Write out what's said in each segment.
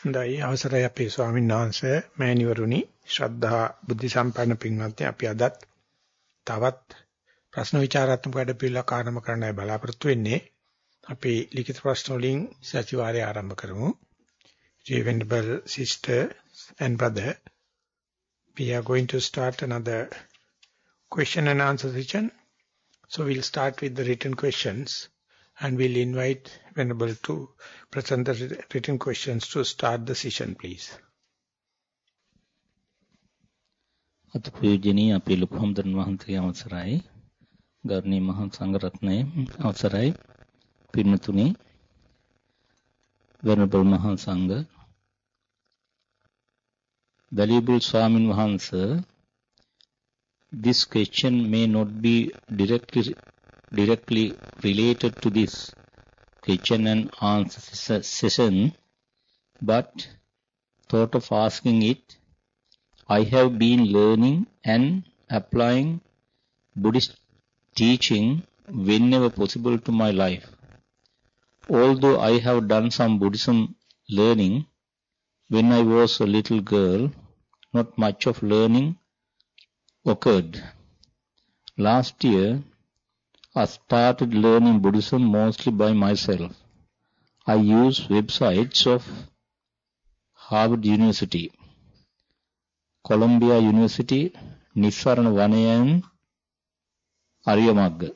හොඳයි. අවසරයි අපේ ස්වාමීන් වහන්සේ මෑණිවරුනි. ශ්‍රද්ධා බුද්ධ සම්පන්න පින්වත්නි අපි අදත් තවත් ප්‍රශ්න විචාරාත්මක වැඩපිළිවෙලක් ආරම්භ කරන්නයි බලාපොරොත්තු වෙන්නේ. අපි ලිඛිත ප්‍රශ්න වලින් සතිವಾರය ආරම්භ කරමු. Dear venerable sister and brother we are going to start another question and answer session. So we'll start with the written questions. and we'll invite Venerable to present the written questions to start the session, please. අතිපූජනීය අපේ ලොකු හමුදුරන් වහන්සේගේ අවසරයි ගෞරවනීය මහා සංඝරත්නයේ අවසරයි පින්තුනි Venerable මහා සංඝ valuable Swamin Wahansa, this question may not be directly directly related to this question and answer session, but thought of asking it, I have been learning and applying Buddhist teaching whenever possible to my life. Although I have done some Buddhism learning when I was a little girl, not much of learning occurred. Last year, I started learning Buddhism mostly by myself. I use websites of Harvard University, Columbia University, Nissarana Vanaya and Aryamagga.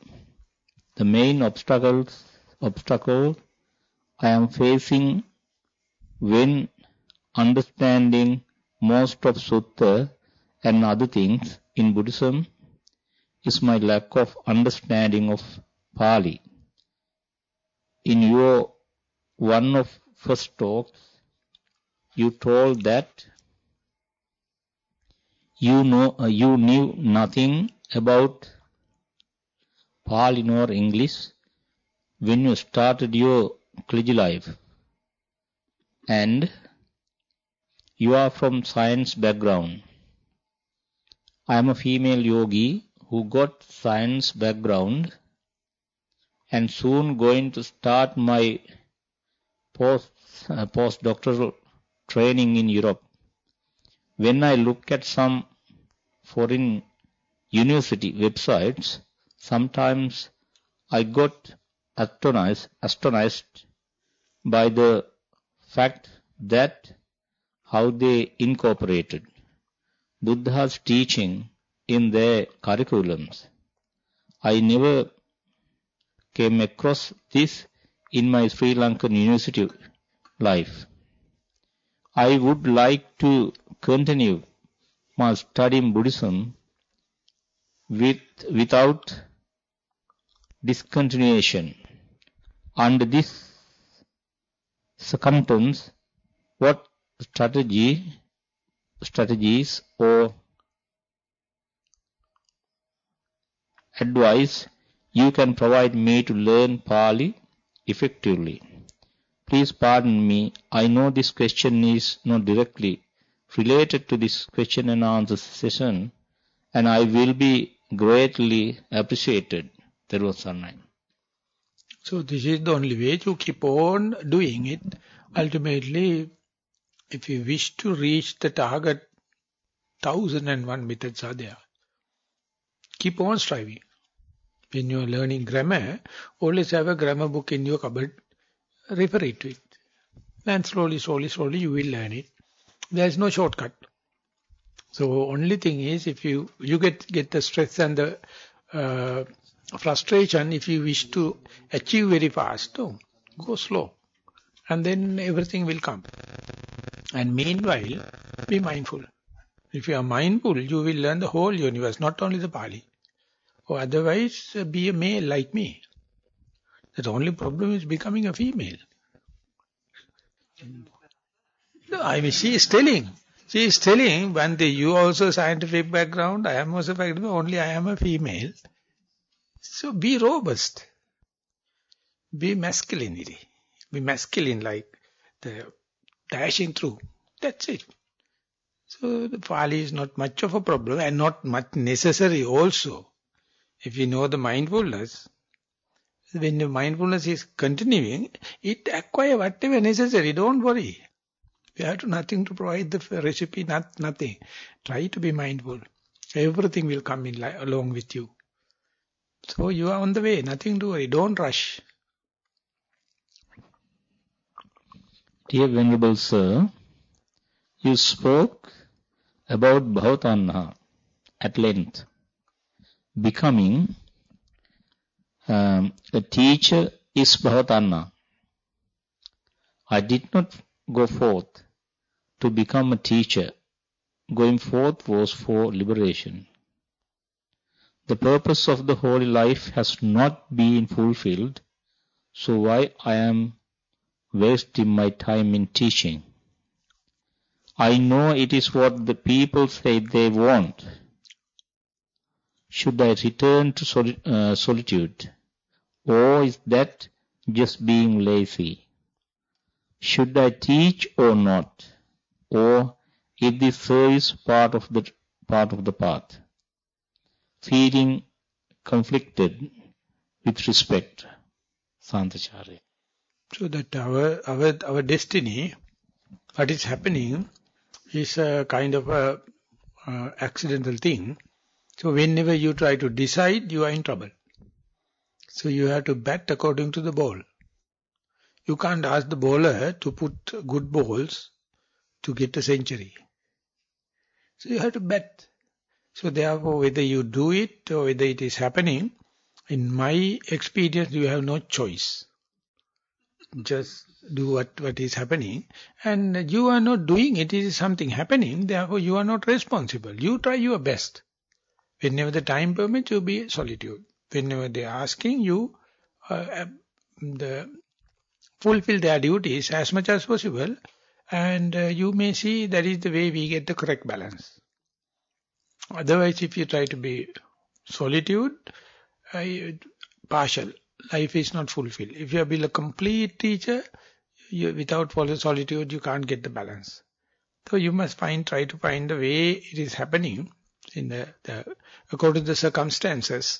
The main obstacles, obstacle I am facing when understanding most of Sutta and other things in Buddhism is my lack of understanding of Pali. In your one of first talks, you told that you know uh, you knew nothing about Pali nor English when you started your clergy life, and you are from science background. I am a female yogi who got science background and soon going to start my post uh, postdoctoral training in Europe. When I look at some foreign university websites, sometimes I got astonished, astonished by the fact that how they incorporated Buddha's teaching in their curriculums. I never came across this in my Sri Lankan university life. I would like to continue my study in Buddhism with, without discontinuation. Under this circumstance, what strategy, strategies or advice you can provide me to learn Pali effectively. Please pardon me, I know this question is not directly related to this question and answer session, and I will be greatly appreciated. There was. So this is the only way to keep on doing it. Ultimately, if you wish to reach the target, thousand and one methods are there. Keep on striving. When you are learning grammar, always have a grammar book in your cupboard. Refer it to it. And slowly, slowly, slowly you will learn it. There is no shortcut. So only thing is if you you get get the stress and the uh, frustration if you wish to achieve very fast, no, go slow. And then everything will come. And meanwhile, be mindful. If you are mindful, you will learn the whole universe, not only the Pali. Or otherwise, uh, be a male like me. The only problem is becoming a female. No, I mean, she is telling. She is telling, one day you also scientific background, I am also background, only I am a female. So be robust. Be masculinity. Be masculine like the dashing through. That's it. So the Pali is not much of a problem and not much necessary also. If you know the mindfulness, when the mindfulness is continuing, it acquire whatever necessary, don't worry. We have to nothing to provide the recipe, not nothing. Try to be mindful. Everything will come in along with you. So you are on the way, nothing to worry, don't rush. Dear Venerable Sir, you spoke about Bhavatanha at length. Becoming um, a teacher is Bhavatanha. I did not go forth to become a teacher. Going forth was for liberation. The purpose of the holy life has not been fulfilled, so why I am wasting my time in teaching? I know it is what the people say they want. Should I return to soli uh, solitude? Or is that just being lazy? Should I teach or not? Or is this service part of the part of the path? feeling conflicted with respect. Santacharya. So that our, our, our destiny, what is happening, is a kind of a uh, accidental thing. So whenever you try to decide, you are in trouble. So you have to bet according to the ball. You can't ask the bowler to put good balls to get a century. So you have to bet. So therefore, whether you do it or whether it is happening, in my experience, you have no choice. Just do what, what is happening. And you are not doing it, it is something happening, therefore you are not responsible. You try your best. Whenever the time permits, you be solitude. Whenever they are asking you, uh, the fulfill their duties as much as possible, and uh, you may see that is the way we get the correct balance. Otherwise, if you try to be solitude, I, partial, life is not fulfilled. If you be a complete teacher, you, without solitude, you can't get the balance. So you must find, try to find the way it is happening in the, the according to the circumstances,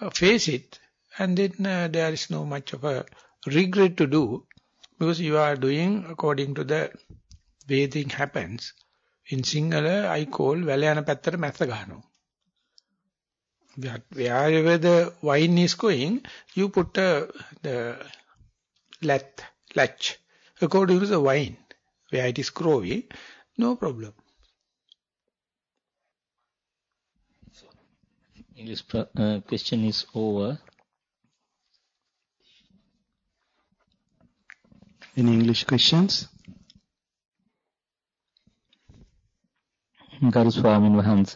uh, face it, and then uh, there is no much of a regret to do because you are doing according to the way thing happens. In singular I call Valayana Pattara Mathagano. That wherever the wine is going, you put uh, the latch, latch according to the wine, where it is growing, no problem. English uh, question is over. Any English questions? ගරු ස්වාමින් වහන්ස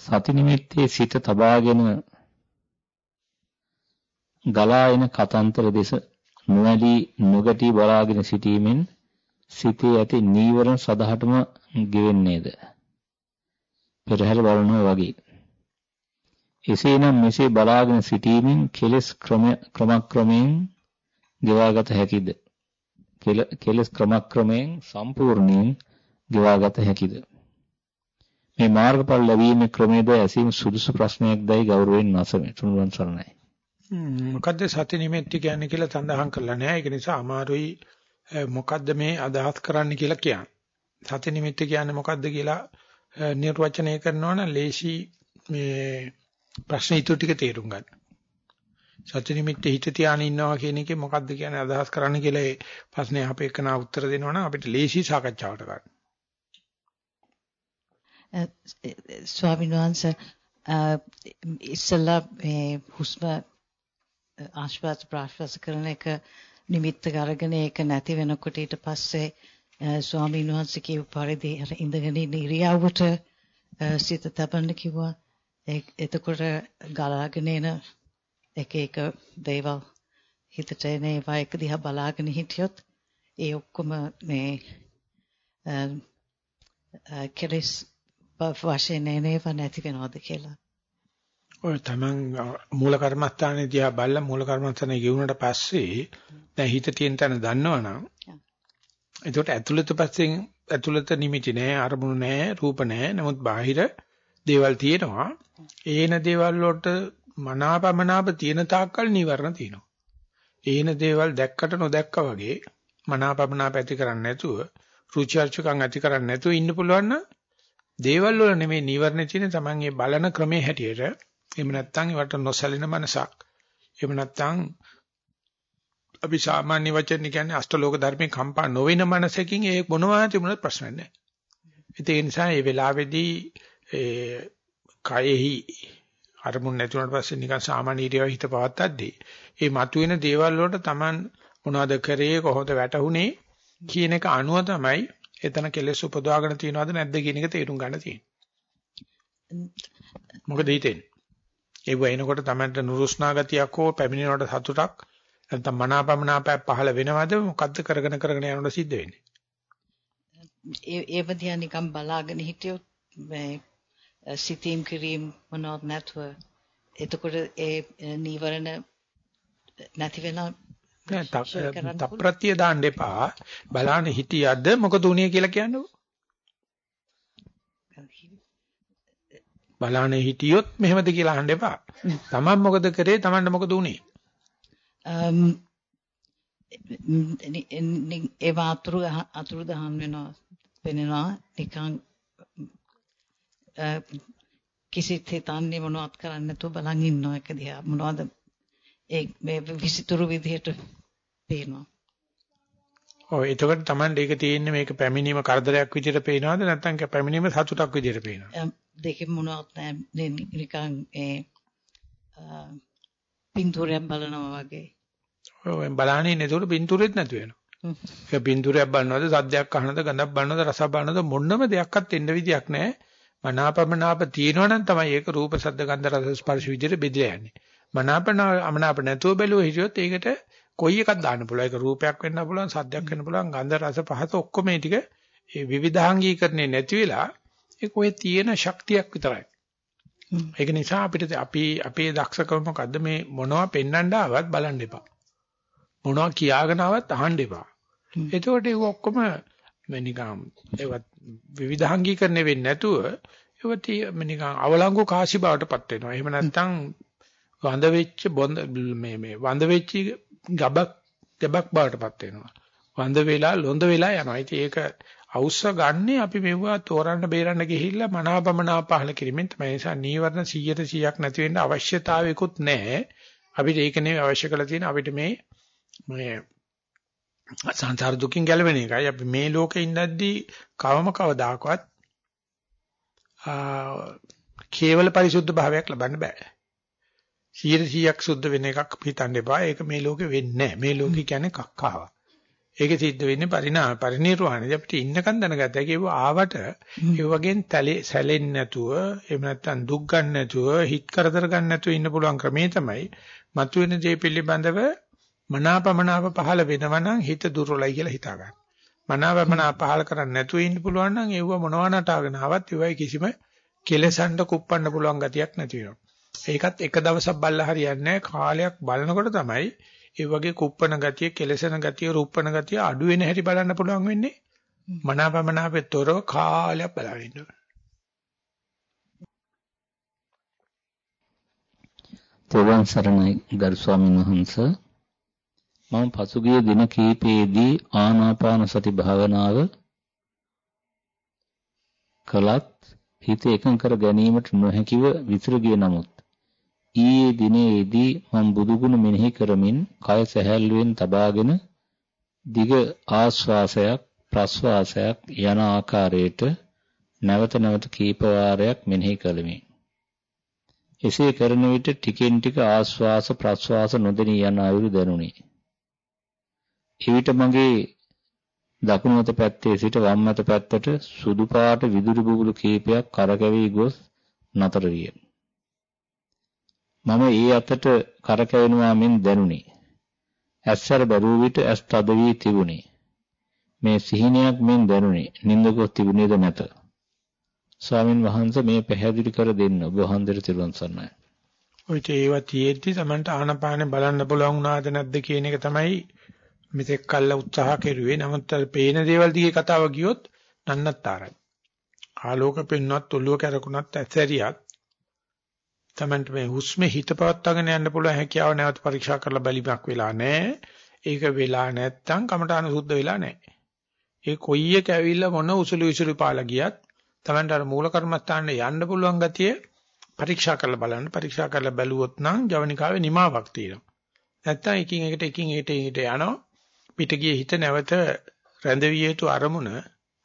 සති නිමිත්තේ සිත තබාගෙන ගලා එන කතන්තර දෙස නොඇලී නොගටි බලාගෙන සිටීමෙන් සිතේ ඇති නීවරණ සදහටම ගෙවෙන්නේද පෙරහැර බලනවා වගේ එසේනම් මෙසේ බලාගෙන සිටීමෙන් කෙලස් ක්‍රම ක්‍රමක්‍රමයෙන් ගෙවාගත හැකිද කෙලස් ක්‍රමක්‍රමයෙන් සම්පූර්ණයෙන් ගෙවාගත හැකිද? මේ මාර්ගඵල ලැබීමේ ක්‍රමයේද ඇසීම සුදුසු ප්‍රශ්නයක්දයි ගෞරවයෙන් නැසමි. තුනුවන් සරණයි. මොකද්ද සති නිමෙtti කියන්නේ කියලා සඳහන් කරලා නැහැ. ඒක නිසා අමාරුයි මොකද්ද මේ අදහස් කරන්න කියලා කියන්න. සති නිමිත්ත කියන්නේ මොකද්ද කියලා නිර්වචනය කරනවා නම් ලේසි මේ ප්‍රශ්න ඉතුරු ටික තේරුම් ගන්න. සති නිමිත්තේ හිත තියාගෙන ඉන්නවා කියන එකේ මොකද්ද කියන්නේ අදහස් කරන්න කියලා ඒ ප්‍රශ්නේ අපේකනා උත්තර දෙනවා නම් අපිට ලේසි සාකච්ඡාවට ගන්න. ස්වාමීන් වහන්සේ ඉස්සලා මේ හුස්ම ආශ්වාස ප්‍රාශ්වාස කරන එක නිමිත්ත අරගෙන ඒක නැති වෙනකොට ඊට පස්සේ ස්වාමීන් වහන්සේ කියපු පරිදි අර ඉඳගෙන ඉන්න ඉරියව්වට සිත තබන්න කිව්වා එතකොට ගලාගෙන එන එක එක දේවල් හිතට එන ඒවා එක දිහා බලාගෙන හිටියොත් ඒ ඔක්කොම මේ කෙලස් වශයෙන් එනේව නැති වෙනවද කියලා. ඔය තමන් මූල කර්මස්ථානයේ දිහා බලලා මූල කර්මස්ථානේ ගෙවුනට පස්සේ දැන් හිත තියෙන තැන දන්නවනම් එතකොට ඇතුළත පස්සෙන් ඇතුළත නිමිති නෑ අරමුණු නෑ රූප නෑ. නමුත් බාහිර දේවල් තියෙනවා. ඒන දේවල් වලට මනාපමනාප තියෙන තාක්කල් නිවර්ණ තියෙනවා. ඒන දේවල් දැක්කට නොදැක්කා වගේ මනාපමනාප ඇති කරන්නේ නැතුව රුචි අරුචිකම් ඇති කරන්නේ නැතුව ඉන්න පුළුවන් නම් දේවල් වල නෙමෙයි නීවරණ තියෙන තමන් මේ බලන ක්‍රමයේ හැටියට. එහෙම නැත්නම් ඒවට නොසැලෙන මනසක්. එහෙම නැත්නම් අපි සාමාන්‍ය වචන කියන්නේ අෂ්ටලෝක ධර්මේ කම්පා නොවන මනසකින් ඒ මොනවා තිබුණත් ප්‍රශ්න නැහැ. ඒ නිසා මේ වෙලාවේදී ඒ කයෙහි අරමුණ නැති වුණාට පස්සේ නිකන් සාමාන්‍ය ඉරියව් හිත පවත්තද්දී මේ මතුවෙන දේවල් වලට Taman මොනවද කරේ කොහොමද වැටුනේ කියන එක අනුව තමයි එතන කෙලෙස් උපදවාගෙන තියනවද නැද්ද කියන එක තේරුම් ගන්න තියෙන්නේ. මොකද හිතෙන්නේ? ඒ වෙනකොට Tamanට නුරුස්නා ගතියක් හෝ පැමිණෙනවට සතුටක් නැත්නම් මනාපමනාපයක් පහළ වෙනවද? මොකද්ද කරගෙන කරගෙන යනකොට සිද්ධ වෙන්නේ? ඒ ඒව දිහා නිකන් බලාගෙන හිටියොත් මේ සිතීම් කිරීම මොනවත් නැතුව එතකොට ඒ නීවරණ නැති වෙන තප්‍රත්‍ය දාන්න එපා. බලන්න හිටියද? මොකද උනේ කියලා කියන්නකො. බලන්න හිටියොත් මෙහෙමද කියලා අහන්න එපා තමන් මොකද කරේ? තමන්ට මොකද උනේ ඒව අතුරු අතුරු දහන් වෙනවා වෙනවා නිකන් කිසිත් හිතන්නේ මොනවත් කරන්නේ නැතුව බලන් ඉන්නවා එක දිහා මොනවද ඒ මේ විසිතුරු විදිහට පේනවා. ඔව් එතකොට Taman ඒක තියෙන්නේ මේක පැමිණීම කරදරයක් විදිහට පේනවද නැත්නම් පැමිණීම සතුටක් විදිහට පේනවද? දෙකෙන් මොනවත් නැහැ නිකන් ඒ පින්තූරයක් බලනවා වගේ. ඔව් බලන්නේ නේද පින්තූරෙත් නැතු වෙනවා. ඒක පින්තූරයක් බලනවද සද්දයක් අහනවද ගඳක් බලනවද රසක් බලනවද මොන්නම දෙයක්වත් එන්න විදියක් නැහැ. මනාපමනාප තියෙනවා නම් තමයි ඒක රූප ශබ්ද ගන්ධ රස ස්පර්ශ විදිහට බෙදලා යන්නේ. මනාපමනාප නැතුව බැලුව හිටියොත් ඒකට කොයි එකක් දාන්න පුළුවන්. ඒක රූපයක් වෙන්න පුළුවන්, සද්දයක් වෙන්න පුළුවන්, ගන්ධ රස පහස ඔක්කොම මේ ටික ඒ විවිධාංගීකරණේ නැති වෙලා ඒක ඔය තියෙන ශක්තියක් විතරයි. ඒක නිසා අපිට අපි අපේ දක්ෂකම මොකද්ද මේ මොනවා පෙන්වන්න ආවත් බලන්න එපා. මොනවා කියාගෙන ආවත් අහන්න එපා. එතකොට ඒක ඔක්කොම මේ නිකම් ඒවත් විවිධාංගීකරණය වෙන්නේ නැතුව ඒවත් නිකන් අවලංගු කාසි බවටපත් වෙනවා. එහෙම නැත්නම් වඳ වෙච්ච බොඳ මේ මේ වඳ වෙච්ච ගබක් ගබක් බවටපත් වෙනවා. වඳ වෙලා ලොඳ වෙලා යනවා. ඉතින් ඒක අවශ්‍ය ගන්නේ අපි මෙවුවා තෝරන්න බේරන්න ගිහිල්ලා මනාපමනා පහල කිරීමෙන් තමයි. ඒ නිසා නීවරණ 100ට 100ක් නැති වෙන්න අවශ්‍යතාවයකුත් නැහැ. අපිට ඒක නෙවෙයි අවශ්‍ය කරලා තියෙන අපිට මේ මේ සංසාර දුකින් ගැලවෙන එකයි. අපි මේ ලෝකේ ඉඳද්දී කවම කවදාකවත් කේවල පරිසුද්ධ භාවයක් ලබන්න බෑ. 100ක් සුද්ධ වෙන එකක් හිතන්න එපා. ඒක මේ ලෝකේ වෙන්නේ නැහැ. මේ ලෝකේ කියන්නේ කක්කාවක්. ඒක සිද්ධ වෙන්නේ පරිණාම පරිණිරවාණය. අපිට ඉන්නකන් දැනගත්තා. ඒක ආවට ඒ වගේන් සැලෙන්නේ නැතුව, එහෙම නැත්නම් දුක් ගන්න නැතුව, හිත කරදර ගන්න නැතුව ඉන්න පුළුවන් ක්‍රමේ තමයි මතුවෙන දේ පිළිබඳව මනාපමනාප පහළ වෙනවා නම් හිත දුර්වලයි කියලා හිතා ගන්න. මනාපමනාප පහළ කරන්නේ නැතුව ඉන්න පුළුවන් නම් ඒව මොනවා නටාගෙන ආවත් ඒවයි කිසිම කෙලසන්න කුප්පන්න පුළුවන් ගතියක් නැති වෙනවා. ඒකත් එක දවසක් බල්ලා හරියන්නේ කාලයක් බලනකොට තමයි ඒ වගේ කුප්පන ගතිය, කෙලසන ගතිය, රූපන ගතිය අඩු වෙන හැටි බලන්න පුළුවන් වෙන්නේ. මනාපමනාපෙතරව කාලයක් බලන ඉන්නවා. තෙරුවන් සරණයි ගරු ස්වාමීන් වහන්සේ මම පසුගිය දින කීපයේදී ආනාපාන සති භාවනාව කළත් හිත එකඟ කර ගැනීමට නොහැකිව විසිර ගිය නමුත් ඊයේ දිනේදී මම බුදුගුණ මෙනෙහි කරමින් කය සැහැල්ලුවෙන් තබාගෙන දිග ආශ්වාසයක් ප්‍රශ්වාසයක් යන ආකාරයට නැවත නැවත කීප වාරයක් මෙනෙහි කළෙමි. එසේ කරන විට ටිකෙන් ටික ආශ්වාස ප්‍රශ්වාස නොදෙනී යන අයුරු දැනුනි. එවිට මගේ දකුණු අත පැත්තේ සිට වම් අත පැත්තට සුදු පාට විදුලි බුබුලු කීපයක් කරකැවී ගොස් නතර විය. මම ඒ අතට කරකැවෙනවා මෙන් දැනුනි. ඇස්සර බැලූ විට ඇස් තද වී තිබුණි. මේ සිහිනයක් මෙන් දැනුනි. නින්දකොත් තිබුණේද නැත. ස්වාමින් වහන්සේ මේ පැහැදිලි කර දෙන්න ඔබ වහන්සේට තිරුවන් සරණයි. ඔය ඒවා තියෙද්දි Tamanට ආනපානේ බලන්න පුළුවන් වුණාද නැද්ද කියන එක තමයි මෙතෙක් කල්ල උත්සාහ කෙරුවේ. නමුත් පේන දේවල් දිගේ කතාව ගියොත් නන්නත්තරයි. ආලෝක පෙන්වත් ඔළුව කැරකුණත් ඇසරියක් Tamanට මේ හුස්මේ හිත පවත්වාගෙන යන්න පුළුවන් හැකියාව නැවත පරීක්ෂා කරලා බැලීමක් වෙලා නැහැ. ඒක වෙලා නැත්තම් කමඨාන සුද්ධ වෙලා නැහැ. ඒ කොයි එක ඇවිල්ලා මොන උසුළු විසුළු පාලා ගියත් Tamanට අර මූල කර්මස්ථානේ යන්න පුළුවන් ගතිය පරීක්ෂා කරලා බලන්න. පරීක්ෂා කරලා බැලුවොත් නම් ජවනිකාවේ නිමාවක් තියෙනවා. නැත්තම් එකින් එකට එකින් එකට එකට යනවා. පිට ගියේ හිත නැවත රැඳවිය යුතු අරමුණ,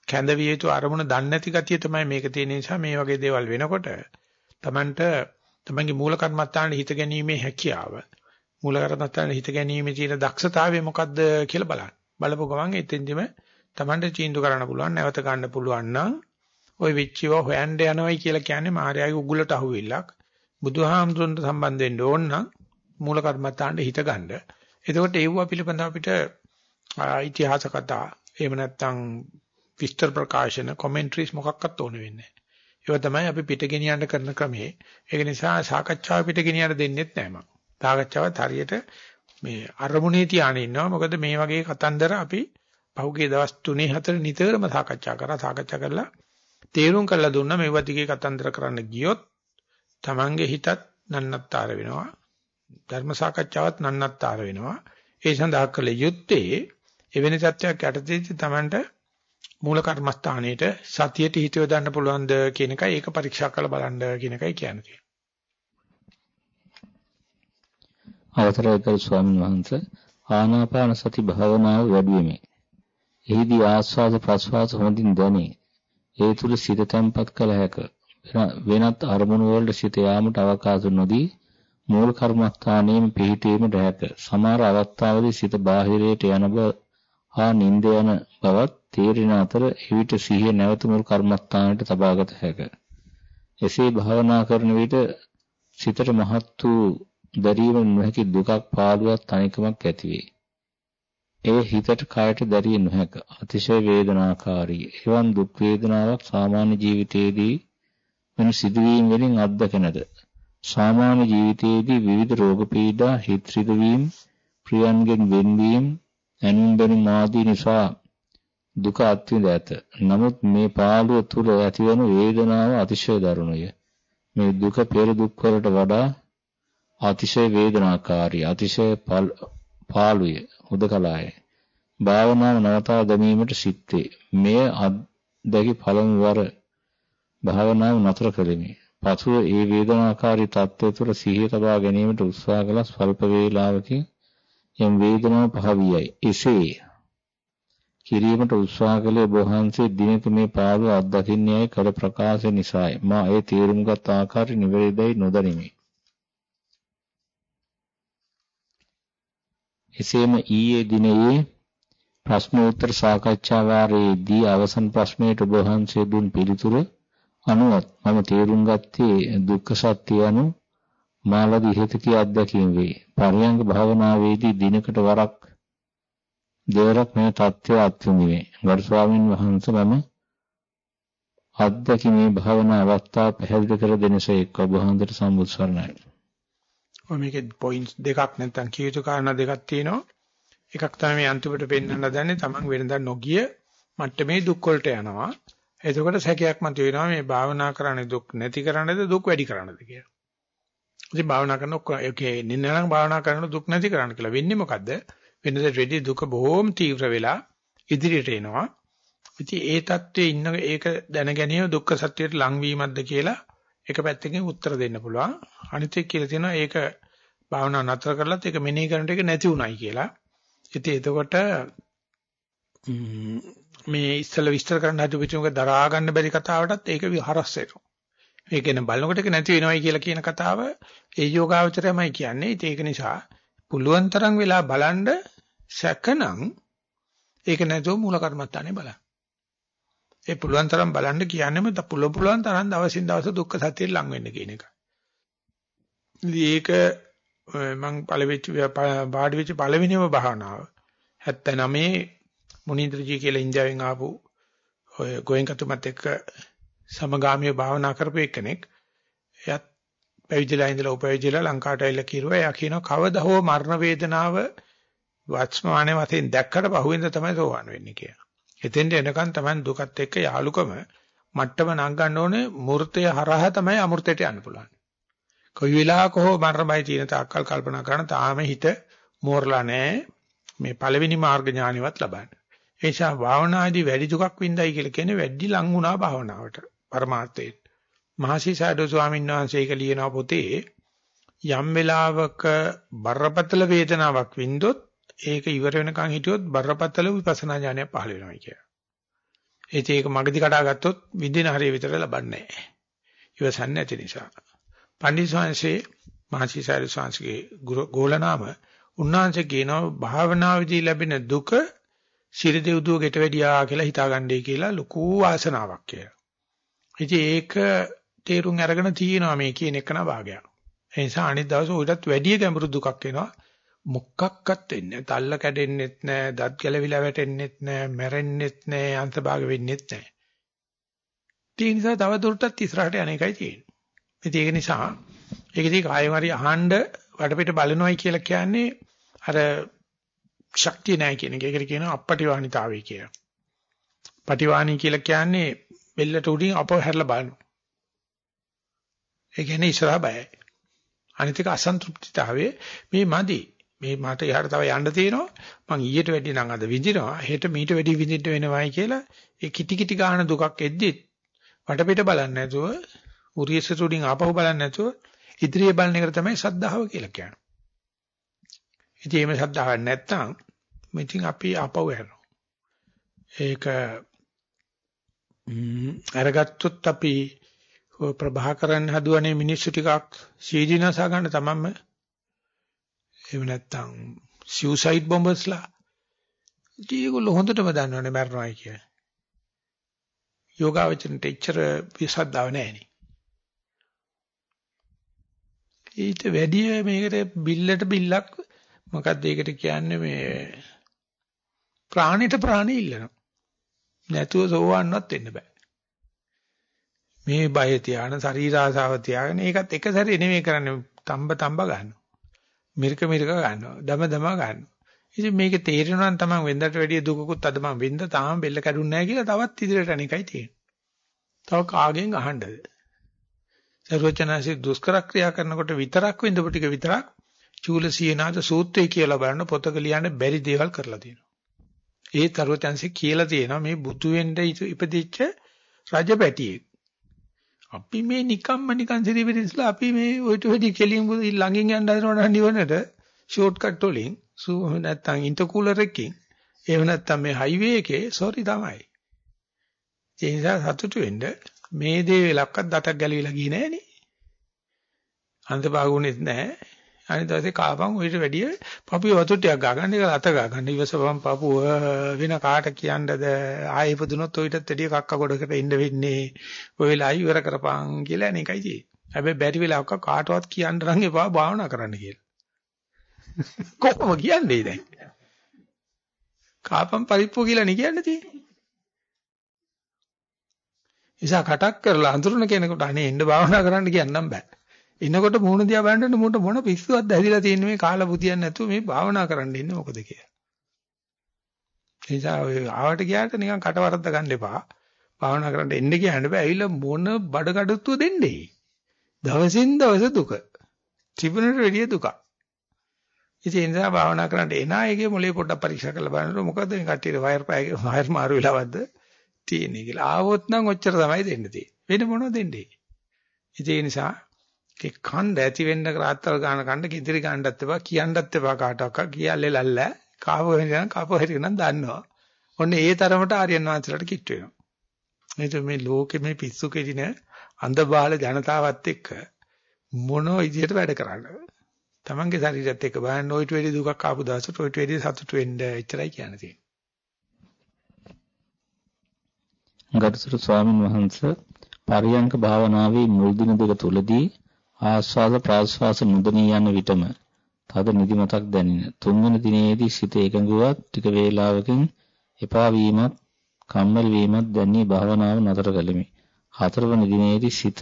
කැඳවිය යුතු අරමුණ දන්නේ නැති ගතිය තමයි මේක තියෙන නිසා මේ වගේ දේවල් වෙනකොට Tamanට තමන්ගේ මූල කර්මත්තානේ හිත ගැනීමේ හැකියාව මූල කර්මත්තානේ හිත ගැනීමේ තියෙන දක්ෂතාවය මොකද්ද කියලා බලන්න. බලපුව ගමන් එතෙන්දිම තමන්ට චීන්දු කරන්න පුළුවන් නැවත ගන්න පුළුවන් නම් ওই විච්චිව හොයන්න යනවයි කියලා කියන්නේ මායාවේ උගුලට අහුවිල්ලක්. බුදුහාමුදුරන්ට සම්බන්ධ වෙන්න ඕන නම් මූල කර්මත්තාන්ට හිත ගන්න. එතකොට ඒව පිළිබඳව අපිට ඉතිහාස කතා එහෙම නැත්නම් විස්තර ප්‍රකාශන කමෙන්ටරිස් මොකක්වත් ඕන වෙන්නේ නැහැ. ඒව තමයි අපි පිට ගෙනියන්න කරන ක්‍රමේ. ඒක නිසා සාකච්ඡාව පිට ගෙනියන්න දෙන්නෙත් නැහැ මම. සාකච්ඡාවත් හරියට මේ අරමුණේ තියාගෙන ඉන්නවා. මොකද මේ වගේ කතන්දර අපි පහුගිය දවස් 3 4 නිතරම සාකච්ඡා කරා. සාකච්ඡා කරලා තේරුම් කරලා දුන්නා මේවා දිගේ කතන්දර කරන්න ගියොත් Tamange හිතත් නන්නත්තර වෙනවා. ධර්ම සාකච්ඡාවත් නන්නත්තර වෙනවා. ඒ සඳහා කළ යුත්තේ එවැනි තත්ත්වයක් යටතේදී Tamanට මූල කර්මස්ථානයේට සතියට හිත යොදන්න පුළුවන්ද කියන එකයි ඒක පරීක්ෂා කරලා බලන්න කියන එකයි කියන්නේ. අවතරයි කරු ස්වාමීන් වහන්සේ ආනාපාන සති භාවනාව වැඩිවෙමි. එහිදී ආස්වාද ප්‍රස්වාස හොඳින් දැනේ. ඒ තුල සිත තැම්පත් කළ හැක. වෙනත් අරමුණු වලට සිත යාමට අවකාශ නොදී මූල කර්මස්ථානයේම පිහිටීමට හැක. සමහර අවස්ථාවලදී සිත බාහිරයට යන බව හා නිින්ද යන බවත් තේරෙන අතර එවිට සිහිය නැවත මුල් කර්මස්ථානයට තබාගත හැකිය. එසේ භාවනා කරන විට සිතට මහත් වූ දැරීම නොහැකි දුකක් පාළුවක් තනිකමක් ඇතිවේ. ඒ හිතට කයට දැරිය නොහැක. අතිශය වේදනාකාරී. එවන් දුක් වේදනාවක් සාමාන්‍ය ජීවිතයේදී වෙන සිදුවීම් වලින් අත්දැකනද? සාමාන්‍ය ජීවිතයේදී විවිධ රෝග පීඩා, හිත රිදවීම, ප්‍රියන්ගෙන් වෙන්වීම, ඇනුම් බැනුම් ආදී නිසා දුක අත්විඳ ඇත. නමුත් මේ පාළුව තුල ඇතිවන වේදනාව අතිශය දරුණුය. මේ දුක පෙර දුක් වලට වඩා අතිශය වේදනාකාරී, අතිශය පාළුය, හුදකලාය. භාවනාව නවතා දැමීමට සිත්තේ. මෙය අද්දැකි පළමු වර භාවනාව නතර කළෙමි. පසුව ඒ වේදනාකාරී තත්ත්වය තුළ සිහිය තබා ගැනීමට උත්සාහ කළ ස්වල්ප වේලාවකින් එම් වේදනාව පහ වියයි. එසේ කිරීමට උත්සාහ කළේ බොහන්සේ දිනක මේ පාළුව අත්දකින්නේයි කළ ප්‍රකාශ නිසායි. මා ඒ තීරුම්ගත් ආකාරي නිවැරදියි නොදනිමි. එසේම ඊයේ දිනයේ ප්‍රශ්නෝත්තර සාකච්ඡා වාරයේදී අවසන් ප්‍රශ්නයට බොහන්සේ දුන් පිළිතුර අනුවත් මම තේරුම් ගත්තේ දුක්ඛ සත්‍ය anu මාළද ඉහත කී අත්දැකීම් වේ. පරියංග භාවනාවේදී දිනකට වරක් දෙවරක් මේ தත්ත්වය අත්විඳිනේ. ගරු ස්වාමීන් වහන්සේ මම අත්දැකීමේ භාවනා අවස්ථාව පැහැදිලි කර දෙනසේක ඔබ වහන්සේට සම්බුත් සරණයි. ඔය මේකේ පොයින්ට්ස් දෙකක් නැත්නම් කීයුතු කාරණා දෙකක් තියෙනවා. එකක් තමයි මේ අන්තිමට පෙන්වන්න දන්නේ Taman වෙනදා නොගිය මට්ටමේ දුක් වලට යනවා. එතකොට සැකයක් මතුවෙනවා මේ භාවනා කරන්නේ දුක් නැති කරන්නේද දුක් වැඩි කරන්නේද කියලා. ඉතින් භාවනා කරන ඔක්කොම ඒකේ නින්නනම් භාවනා කරන දුක් නැති කරන්න කියලා වෙන්නේ මොකද්ද? වෙනදට වැඩි දුක බොහොම තීව්‍ර වෙලා ඉදිරියට එනවා. ඉතින් ඒ தත්ත්වයේ ඉන්න ඒක දැන ගැනීම දුක්ඛ සත්‍යයට ලංවීමක්ද කියලා එක පැත්තකින් උත්තර දෙන්න පුළුවන්. අනිත් එක කියලා තියෙනවා ඒක භාවනා නතර කරලත් ඒක මෙනෙහි කරන එක නැති උනායි කියලා. ඉතින් එතකොට මේ ඉස්සල විස්තර කරන්න හදපු පිටුමක දරා ගන්න බැරි කතාවටත් ඒක හරස් වෙනවා. ඒක න බලනකොට ඒක නැති වෙනවයි කියලා කියන කතාව ඒ යෝගාවචරයමයි කියන්නේ. ඉතින් ඒක නිසා පුළුවන් තරම් වෙලා බලන්න සැකනම් ඒක නැතුව මූල කර්මත්තානේ බලන්න. ඒ පුළුවන් තරම් බලන්න කියන්නේම පුළුවන් පුළුවන් තරම් දවසින් දවස දුක්ඛ සත්‍යයට ලං වෙන්න කියන එක. ඒක මම පළවෙච්ච පාඩි වෙච්ච පළවෙනිම භාවනාව 79 මුනින්ද්‍රජී කියලා ඉන්දියාවෙන් ආපු ඔය ගෝයන්කතුමත් එක්ක සමගාමීව භාවනා කරපු එකෙක්. එයත් පැවිදිලා ඉඳලා උපවිදිලා ලංකාවට ඇවිල්ලා කිරුවා. එයා කියනවා කවදා හෝ මරණ වේදනාව වස්මානේ වශයෙන් දැක්කට පහුවෙන්ද තමයි සෝවන් වෙන්නේ කියලා. එතෙන්ට එනකන් තමයි දුකත් එක්ක යාලුකම මට්ටම නංගන්න ඕනේ මූර්තය හරහා තමයි අමෘතයට යන්න පුළුවන්. කොයි වෙලාවක හෝ මරණ බය තියෙන තාක්කල් කල්පනා කරන තාම හිත මෝරලා නැහැ. මේ පළවෙනි මාර්ග ඥානෙවත් ලබන්න. ඒ නිසා භාවනාදී වැඩි දුකක් වින්දයි කියලා කියන්නේ වැඩි ලං වුණා භාවනාවට. පරමාර්ථයට. මහසි සාඩෝ ස්වාමීන් වහන්සේ ඒක ලියන පොතේ යම් වෙලාවක බරපතල වේදනාවක් වින්දොත් ඒක ඉවර වෙනකන් හිටියොත් බරපතල විපස්සනා ඥානය පහළ වෙනවා කියලා. ඒත් ඒක මගදී කඩා ගත්තොත් විදින හරිය විතර ලබන්නේ නැහැ. ඉවසන්නේ නැති නිසා. පණ්ඩිතවංශේ මහසි සාඩෝ ස්වාමීන්ගේ ගෝලනාම උන්වහන්සේ කියනවා භාවනාවේදී ලැබෙන දුක සිරිදෙව්දුව ගෙට වැඩියා කියලා හිතාගන්නයි කියලා ලොකු ආසනාවක් කියලා. ඉතින් ඒක තේරුම් අරගෙන තියෙනවා මේ කියන එකන භාගයක්. ඒ නිසා අනිත් දවසේ උඩට වැඩි ගැඹුරු දුකක් එනවා. මොකක්වත් වෙන්නේ නැහැ. තල්ල කැඩෙන්නෙත් නැහැ, දත් ගැලවිලා වැටෙන්නෙත් නැහැ, මැරෙන්නෙත් නැහැ, අන්තභාග වෙන්නෙත් නැහැ. ඒ නිසා තව දුරටත් ඉස්සරහට යන එකයි තියෙන්නේ. ඉතින් ඒක නිසා ඒකදී කායෙම හරි අහන්න වටපිට බලනවයි කියලා කියන්නේ අර ශක්තිය නැහැ කියන එක. ඒකට කියනවා අපපටිවාණිතාවය කියලා. පටිවාණී කියලා කියන්නේ බෙල්ලට උඩින් අපව හැරලා බලනවා. ඒ කියන්නේ ඉස්සරහා බයයි. අනිත් එක අසන්තෘප්තිතාවයේ මේ මදි. මේ මට එහාට තව යන්න තියෙනවා. මං ඊට වැඩි නම් අද විඳිනවා. හෙට මීට වැඩි විඳින්න වෙනවයි කියලා ඒ කිටි කිටි ගන්න දුකක් එද්දි වටපිට බලන්නේ නැතුව උරියසට උඩින් ආපහු බලන්නේ නැතුව ඉදිරිය බලන එක තමයි සද්ධාව කියලා කියන්නේ. ඉතින් මේ සද්ධාවක් නැත්තම් ඉතින් අපි ආපහු යනවා. ඒක අරගත්තොත් අපි ප්‍රභාකරන් හදුවනේ මිනිස්සු ටිකක් සීදීනසා ගන්න තමන්ම එහෙම නැත්තම් සියුසයිඩ් බොම්බර්ස්ලා ඉතින් ඒගොල්ලෝ හොඳටම දන්නවනේ මරණයි කියන්නේ. යෝගාවචරන්ට එච්චර විසද්දාව නැහෙනි. ඊට වැඩි මේකට බිල්ලට බිල්ලක් මොකක්ද ඒකට කියන්නේ මේ ප්‍රාණිත ප්‍රාණි ඉල්ලනවා. නැතුව සෝවන්නවත් වෙන්න බෑ. මේ බය තියාන ශරීර ආසාව තියාගෙන ඒකත් එක සැරේ නෙමෙයි කරන්නේ තම්බ තම්බ ගන්නවා. මිරික මිරික ගන්නවා. දම දම ගන්නවා. ඉතින් මේක තේරෙනවා නම් තමන් වෙන්දට වැඩිය දුකකුත් අද මම වෙන්ද තාම බෙල්ල කැඩුන්නේ නැහැ කියලා තවත් ඉදිරියට අනේකයි තියෙන්නේ. තව කාගෙන් අහන්නද? සර්වචනාසි දුෂ්කර ක්‍රියා කරනකොට විතරක් විඳපු ටික විතරක් චූලසීනාද සූත්‍රය කියලා බලන පොතක ලියන්න බැරි දේවල් කරලා තියෙනවා. ඒ තරුවචන්සේ කියලා තියෙනවා මේ බුදු වෙන්න ඉපදිච්ච රජපැටියෙක්. අපි මේ නිකම්ම නිකන් සිරිවිරිස්ලා අපි මේ ඔයිට වෙඩි කෙලින් ළඟින් යන්න හදනවා නිවනට ෂෝට් කට් වලින් නැත්තම් ඉන්ටර්කූලර් එකකින් එහෙම නැත්තම් මේ හයිවේ එකේ සෝරි තමයි. ඒ නිසා සතුටු වෙන්න මේ දේ වෙලක්වත් දතක් ගැලවිලා ගියේ නෑනේ. අන්තභාගුණෙත් නෑ. අනිත් දවසේ කාපම් ඊට වැඩිය පපුවේ වතුර ටිකක් ගාගන්න ඒක අත ගාගන්න. ඉවසපම් පපුව වෙන කාට කියන්නද? ආයෙ ඉපදුනොත් ඔయితත් වැඩිය කක්ක ගොඩකට ඉන්න වෙන්නේ. ඔය වෙලාවයි ඉවර කරපන් කියලා අනේකයි තියෙන්නේ. හැබැයි බැරි වෙලාවක කාටවත් කියන්න නම් එපා භාවනා කරන්න කියලා. කොහොම කියන්නේ දැන්? කාපම් පරිප්පු කියලා නේ කියන්නේ තියෙන්නේ. නිසා කටක් කරලා අඳුරන කෙනෙකුට අනේ එන්න භාවනා කරන්න කියන්නම් බෑ. එනකොට මූණ දිහා බලනකොට මූණ මොන පිස්සුවක්ද ඇදිලා තියෙන්නේ මේ කාලා බුදියන්නේ නැතුව මේ භාවනා කරන්න ඉන්නේ මොකද කියලා. ඒ නිසා ඔය ආවට ගියාට නිකන් කටවරද්ද ගන්න එපා. භාවනා කරන්න එන්න කියන්න බෑ. ඇවිල්ලා මොන බඩකඩුත්තුව දෙන්නේ. දවසින් දවස දුක. ත්‍රිපුණට වැඩිය දුක. ඉතින් ඒ නිසා භාවනා කරන්න එන අයගේ මොලේ පොඩ්ඩක් පරීක්ෂා කරලා බලනකොට මොකද මේ කට්ටියට වයර් පය වයර් මාරු වෙලාවක්ද තියෙන්නේ කියලා. ආවොත් නම් ඔච්චර තමයි දෙන්න තියෙන්නේ. වෙන මොනවද දෙන්නේ? ඉතින් ඒ නිසා ඒ කණ්ඩ ඇති වෙන්න රාත්තල් ගන්න කණ්ඩ කිදිරි ගන්නත් එපා කියන්නත් එපා කාටවත් කියල්ලේ ලල්ල කාප වෙනකන් කාප හරිනම් දන්නවා. ඔන්න ඒ තරමට ආර්යයන් වහන්සේලාට කිට් වෙනවා. මේක මේ ලෝකෙ මේ පිස්සු කෙදින අන්ධබාල ජනතාවත් එක්ක මොන විදියට වැඩ කරන්නේ. Tamange ශරීරයත් එක්ක බලන්න ඔයිට වෙඩි දුකක් ආපු දවසට ඔයිට වෙඩි සතුට වෙන්න එච්චරයි කියන්න තියෙන්නේ. ගරුතර ස්වාමින් වහන්සේ පරියංක භාවනාවේ මුල් දින දෙක තුලදී ආස්වාද ප්‍රාස්වාස මුදණී යන විටම තද නිදිමතක් දැනින. තුන්වන දිනේදී සිත එකඟුවත් ටික වේලාවකින් එපා වීමත් කම්මැලි වීමත් දැනී භාවනාව නතර කළෙමි. හතරවන දිනේදී සිත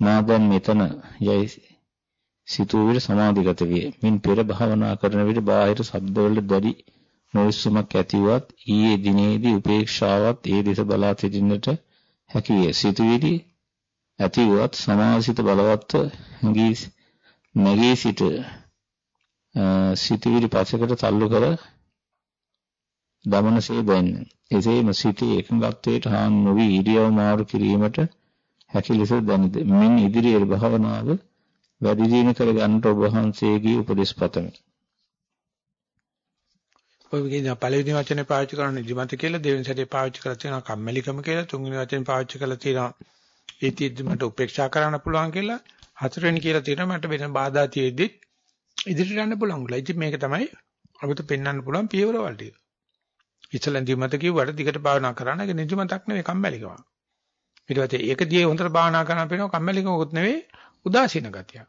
මා දැන් මෙතන යයි සිතුවිලි සමාධිගත විය. මින් පෙර භාවනා කරන විට බාහිර ශබ්දවල දැඩි නොවිසුමක් ඇතිවත් ඊයේ දිනේදී උපේක්ෂාවත් ඒ දෙස බලා සිටින්නට හැකිය. සිතුවිලි ඇතිවත් සමාසිත බලවත්ව හැඟී නැගී සිට සිතවිලි පසකට තල්ලු කර දමනසේ දැනෙන. එසේම සිතේ එකඟත්වයට හානි නොවි ඉරියව් මාරු කිරීමට හැකි ලෙස දැනෙද. මෙන් ඉදිරියේ භාවනාව වැඩි දියුණු කර ගන්නට ඔබ වහන්සේගේ උපදෙස් පතමි. ඔය කියන පළවෙනි වචනේ පාවිච්චි කරන නිදිමත කියලා දෙවෙනි සැරේ පාවිච්චි කරලා තියෙනවා කම්මැලිකම කියලා තුන්වෙනි වචනේ පාවිච්චි කරලා තියෙනවා ඒතිද්දි මට උපේක්ෂා කරන්න පුළුවන් කියලා හතරවෙනි කියලා තියෙනවා මට වෙන බාධා තියෙද්දි ඉදිරියට යන්න පුළුවන් කියලා. ඉතින් මේක තමයි අපිට පෙන්වන්න පුළුවන් පියවරවල් ටික. ඉස්සෙල්ලා නිදිමත කිව්වට දිගට භාවනා කරන්න ඒක නිදිමතක් නෙවෙයි කම්මැලිකම. ඊට පස්සේ ඒක දිහේ හොඳට භාවනා කරන පේනවා කම්මැලිකමකුත් නෙවෙයි උදාසීන ගතිය.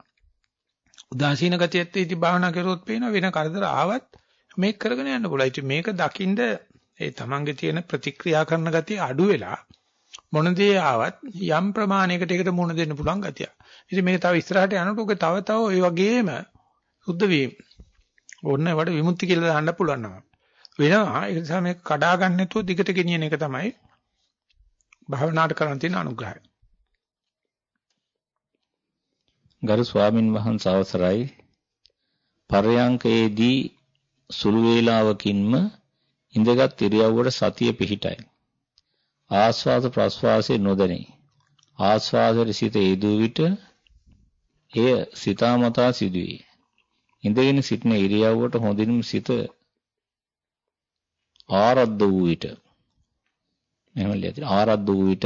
උදාසීන ගතියත් ඉති භාවනා කරුවොත් පේනවා වෙන කරදර ආවත් මේක කරගෙන යන්න පුළුවන්. ඉතින් මේක දකින්ද ඒ තමන්ගේ තියෙන ප්‍රතික්‍රියා කරන ගතිය අඩු වෙලා මොන දේ ආවත් යම් ප්‍රමාණයකට ඒකට මුණ දෙන්න පුළුවන් ගතිය. ඉතින් මේක තව ඉස්සරහට යනකොට ඔක තව තව ওই වගේම සුද්ධ වීම. ඕන්න වඩ විමුක්ති කියලා දාන්න පුළුවන් නම. වෙනවා. ඒ නිසා මේක කඩා ගන්න නැතුව දිගට ගෙනියන එක තමයි භාවනාවට කරන් තියෙන අනුග්‍රහය. ගරු ස්වාමින් වහන්සේ අවසරයි පරයන්කයේදී සුළු වේලාවකින්ම ඉඳගත් ඉරියව්වට සතිය පිහිටයි. ආස්වාද ප්‍රස්වාසයේ නොදැනේ. ආස්වාදයේ සිට යෙදූ විට එය සිතාමතා සිදුවේ. ඉඳගෙන සිටින ඉරියව්වට හොඳින්ම සිත ආරද්ධ වූ විට මෙහෙම ලියලා තියෙනවා ආරද්ධ වූ විට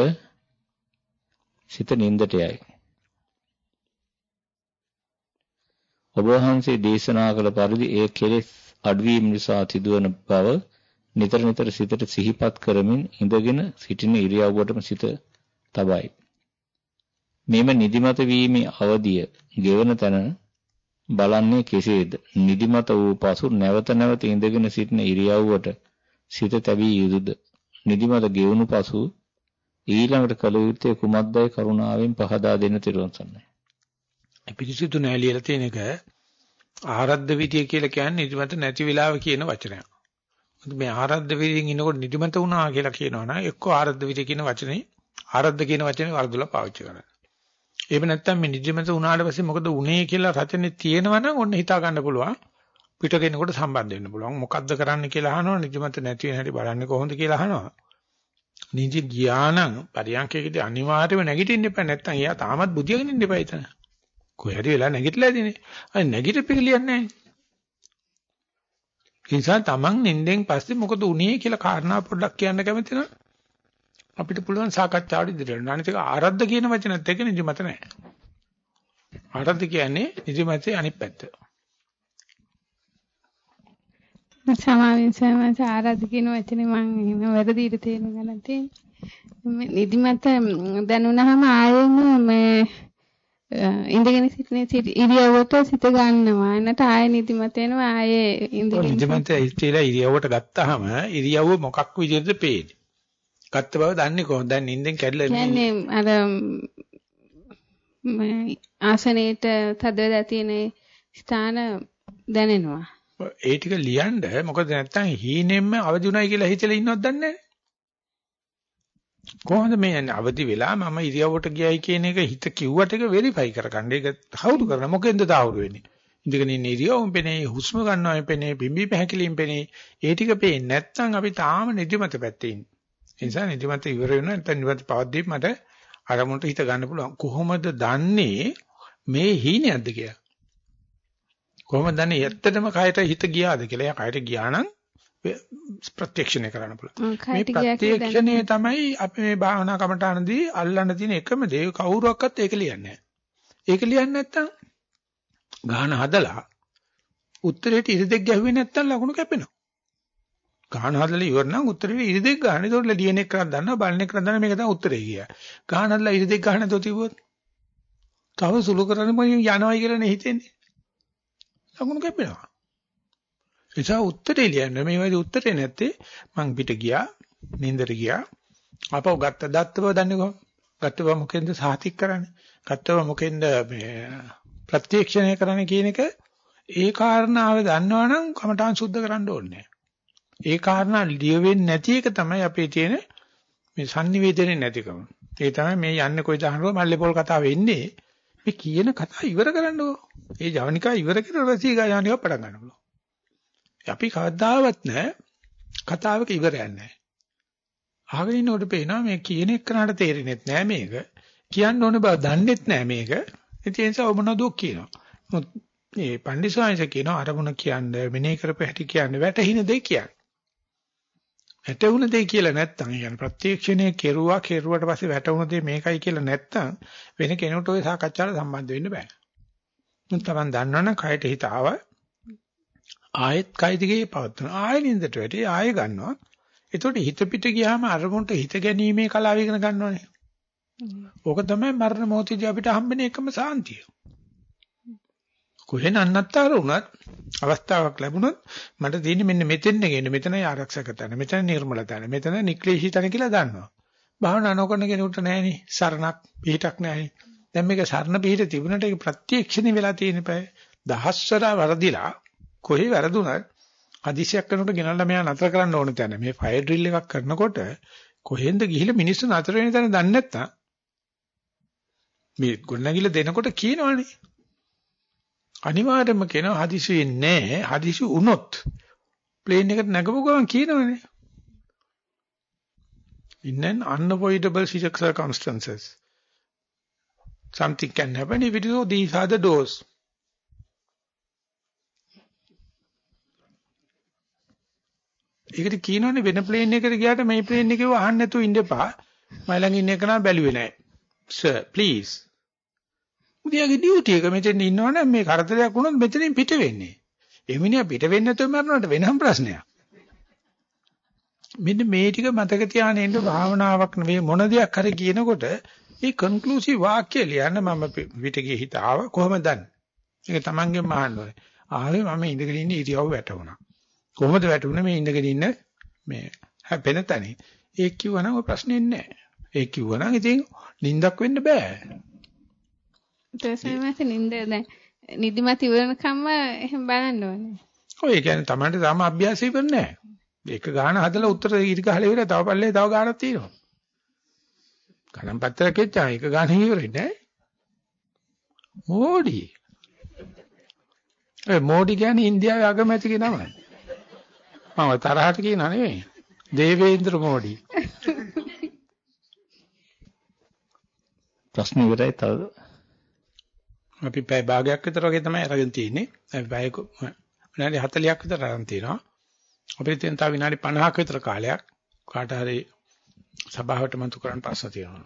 සිත නින්දට යයි. ඔබ වහන්සේ දේශනා කළ පරිදි ඒ කෙලෙස් අඩුවීම නිසා සිදුවන බව නිතර නිතර සිතට සිහිපත් කරමින් ඉඳගෙන සිටින ඉරියව්වටම සිත තබයි. මෙම නිදිමත වීමේ අවදිය ගෙවන තැන බලන්නේ කෙසේද? නිදිමත වූ පසු නැවත නැවත ඉඳගෙන සිටින ඉරියව්වට සිත තැබිය යුතුද? නිදිමත ගෙවුණු පසු ඊළඟට කළ යුත්තේ කුමක්දයි කරුණාවෙන් පහදා දෙන්න තිරොන්සන්නයි. පිරිසිදු නෑ ලියලා තියෙන එක ආරද්ධ විදිය කියලා කියන්නේ නිදිමත නැති වෙලාව කියන වචනයක්. මේ ආරද්ධ විදියෙන් ඉන්නකොට නිදිමත වුණා කියලා කියනවනම් එක්ක ආරද්ධ විදිය කියන වචනේ ආරද්ධ කියන වචනේ වරදොල පාවිච්චි කරනවා. එහෙම නැත්නම් මේ නිදිමත වුණාට පස්සේ මොකද උනේ කියලා රචනේ තියෙනවනම් ඔන්න හිතා ගන්න පුළුවන්. පිට කෙනෙකුට සම්බන්ධ වෙන්න පුළුවන්. මොකද්ද කරන්න කියලා අහනවා නිදිමත නැති වෙන හැටි බලන්නේ කොහොමද කියලා අහනවා. නිදි ගියානම් පරියන්කේදී අනිවාර්යයෙන්ම නැගිටින්න එපා. නැත්නම් එයා තාමත් බුදියාගෙන ඉන්න එපා එතන. කොහේ හරි වෙලා නැගිටලා ඇදිනේ. අය නැගිටපිළියන්නේ නැහැ. ඒ නිසා Taman නින්දෙන් පස්සේ මොකද උනේ කියලා කාරණා පොඩ්ඩක් කියන්න කැමති නම් අපිට පුළුවන් සාකච්ඡාවට ඉදිරියට යන්න. අනිත් එක ආරද්ධ කියන වචනත් එක්ක නිදිමත නැහැ. ආරද්ධ කියන්නේ නිදිමතේ අනිත් පැත්ත. සමාවෙන් සමස ආරද්ධ කියන වචනේ මම වැරදිට තේරුම් ගන්න තියෙන්නේ. නිදිමත දැනුණාම ආයෙම මේ ඉඳගෙන සිටින ඉරියව්වට සිත ගන්නවා. එනට ආයෙ නිදිමත එනවා. ආයෙ ඉඳගෙන නිදිමත ඉතිලා ඉරියව්වට ගත්තාම ඉරියව්ව මොකක් විදිහටද පේන්නේ? ගත්ත බව දන්නේ කොහොමද? දැන් නිින්දෙන් කැඩලා කියන්නේ අර ආසනයේට තද වෙලා තියෙන ස්ථාන දැනෙනවා. ඒ ටික ලියන්න මොකද නැත්තම් හීනෙන්ම අවදි උනායි කියලා හිතලා ඉන්නවද දන්නේ නැහැ. කොහොමද මේ අවදි වෙලා මම ඉරියව්වට ගියයි කියන එක හිත කිව්වට ඒක වෙරිෆයි කරගන්න. ඒක තහවුරු කරන මොකෙන්ද තහවුරු වෙන්නේ? ඉඳගෙන ඉන්න ඉරියව්වෙන් පෙනේ, හුස්ම ගන්නවා පෙනේ, බිම්බි පැහැකිලින් පෙනේ. ඒ ටික පේන්නේ නැත්නම් අපි තාම නිදිමත පැත්තේ ඉන්නේ. ඒ නිසා නිදිමත ඉවර වෙනවා නැත්නම් නිදිමත පවද්දී මට අරමුණට හිත ගන්න පුළුවන්. කොහොමද දන්නේ මේ හීනයක්ද කියලා? කොහොමද දන්නේ ඇත්තටම කයට හිත ගියාද කියලා? එයා කයට ගියා නම් ප්‍රත්‍යක්ෂණය කරන්න පුළුවන්. මේ ප්‍රත්‍යක්ෂණය තමයි අපි මේ භාවනා කමටහනදී අල්ලන්න තියෙන එකම දේ කවුරුවක්වත් ඒක ලියන්නේ නැහැ. ඒක ලියන්නේ නැත්තම් ගාන හදලා උත්තරේට ඉරිදෙක් ගැහුවේ නැත්තම් ලකුණු කැපෙනවා. ගාන හදලා ඉවර නම් උත්තරේට ඉරිදෙක් ගන්න. ඒතකොට ලියන එක කරන් දන්නවා බලන එක කරන් දන්නවා මේක තමයි උත්තරේ කිය. ගාන හදලා ඉරිදෙක් ගන්න නැතුව තිබුවොත් තව සුළු කරන්නේ යනවයි කියලා නේ හිතෙන්නේ. ලකුණු කැපෙනවා. එසා උත්තරේ ලියන්න මේ වගේ උත්තරේ නැත්තේ මං පිට ගියා නින්දට ගියා. අපව ගත්ත දත්ත බව දන්නේ කොහොමද? ගත්ත බව මොකෙන්ද සාතික් කරන්නේ? ගත්ත බව මොකෙන්ද මේ ප්‍රත්‍යක්ෂණය කරන්නේ කියන එක ඒ කාරණාව දන්නවනම් කමඨාන් සුද්ධ කරන්න ඕනේ. ඒ කාරණා ලියවෙන්නේ නැති එක තමයි අපේ තියෙන මේ sannivedanaye නැතිකම. ඒ තමයි මේ යන්නේ කොයි දහනක මල්ලේ පොල් කතාව වෙන්නේ මේ කියන කතා ඉවර කරන්නකෝ. ඒ ජවනිකා ඉවර කරලා රසීගා යන්නේ පටන් ගන්න පුළුවන්. අපි කවදාවත් නැහැ කතාවක ඉවරයක් නැහැ. අහගෙන ඉන්නකොට පේනවා මේ කියන එක්කනට තේරෙන්නේ නැහැ මේක. කියන්න ඕන බව දන්නෙත් නැහැ මේක. ඒ නිසා ඔබ මොනවද කියනවා. මේ පණ්ඩිතසාංශ කියනවා අරමුණ කියන්නේ මෙනේ කරපු හැටි කියන්නේ වැටහින දෙයක් කියන්නේ. වැටුණ දෙය කියලා නැත්තම් يعني ප්‍රත්‍යක්ෂණය කෙරුවා කෙරුවට පස්සේ වැටුණ දෙය මේකයි කියලා නැත්තම් වෙන කෙනෙකුට ওই සාකච්ඡාවට සම්බන්ධ වෙන්න බෑ. මුන් තමන් දන්නවනම් කයට හිත ආව ආයෙත් කය දිගේ පවත්වන ආයෙ නින්දට වැටි ආයෙ ගන්නවා. එතකොට හිත පිට ගියාම අරමුණට හිත ගැනීමේ කලාව ඉගෙන ගන්නවනේ. ඕක තමයි මරණ මොහොතදී අපිට හම්බෙන එකම සාන්තිය. කොහෙන් අන්නත්තර වුණත් අවස්ථාවක් ලැබුණොත් මට තියෙන්නේ මෙන්න මෙතෙන් ගෙන්න මෙතනයි ආරක්ෂක තැන මෙතන නිර්මල තැන මෙතන නික්ලේශී තැන කියලා දන්නවා. භාවනා නොකරන කෙනෙකුට නැහෙනි සරණක් පිහිටක් නැහෙනි. දැන් මේක සරණ පිහිට තිබුණට ඒක ප්‍රත්‍යක්ෂණේ වෙලා තියෙන පය දහස්වර වරදිලා කොහේ වැරදුනත් හදිසියක් කරනකොට ගෙනල්ලා මෙයා නතර කරන්න ඕන තැන. මේ ෆයර් ඩ්‍රිල් එකක් කරනකොට කොහෙන්ද ගිහිල්ලා මිනිස්සු නතර වෙන තැන දන්නේ නැත්තම් මේ ගොඩනැගිල්ල දෙනකොට කියනවනේ. අනිවාර්යයෙන්ම කියනවා හදිසි වෙන්නේ නැහැ. හදිසි වුණොත් ප්ලේන් එකට නැගපු ගමන් කියනවනේ. In an unavoidable circumstances. Something can happen if it is these are the doors ඒකට කියනවනේ වෙන ප්ලේන් එකකට ගියාට මේ ප්ලේන් එකේව අහන්න නැතුව ඉන්න එපා. මම ළඟ ඉන්න එක නා බැලුවේ නැහැ. sir please. උදේගේ ඩියුටි එක මෙතෙන් ඉන්නවනම් මේ කරදරයක් වුණොත් මෙතනින් පිට වෙන්නේ. ඒ මිනිහා පිට වෙන්නේ නැතුව මරනකොට වෙනම ප්‍රශ්නයක්. මෙන්න මේ ටික මතක තියාගෙන ඉන්න භාවනාවක් නෙවෙයි මොන දෙයක් හරි කියනකොට මේ කන්ක්ලූසිව් වාක්‍ය ලියන්න මම පිට ගියේ හිත ආව කොහොමද දන්නේ? ඒක තමන්ගෙන් අහන්න ඕනේ. ආවේ මම ඉඳගෙන ඉන්න ඉරියව් වැටුණා. කොහොමද වැටුනේ මේ ඉඳගෙන ඉන්න මේ හැපෙන තැන. ඒක කිව්වනම් ඔය ප්‍රශ්නේ නැහැ. ඒක කිව්වනම් ඉතින් නිින්දක් වෙන්න බෑ. තේසෙන්නත් නිින්ද දැන් නිදිමත ඉවරනකම්ම එහෙම බලන්න ඕනේ. ඔය කියන්නේ Tamanට තාම අභ්‍යාසය ඉවර නැහැ. එක ගාන හදලා උත්තර ඊට ගහලා ඉවරයි. තව පල්ලේ තව ගානක් තියෙනවා. ගණන් පත්‍රයක් එච්චා එක ගාන ඉවරයි නෑ. මෝඩි. ඒ මෝඩි කියන්නේ ඉන්දියාවේ අගමැතිගේ නමයි. මම තරහට කියනා නෙවෙයි. දේවේන්ද්‍ර මෝඩි. ප්‍රශ්න ඉවරයි තව. අපි පැය භාගයක් විතර වගේ තමයි අරගෙන තියෙන්නේ. පැය විනාඩි 40ක් විතර අරන් තිනවා. අපිට තියෙන තව විනාඩි 50ක විතර කාලයක් කාට හරි සභාවට මතු කරන්න පස්ස තියෙනවා.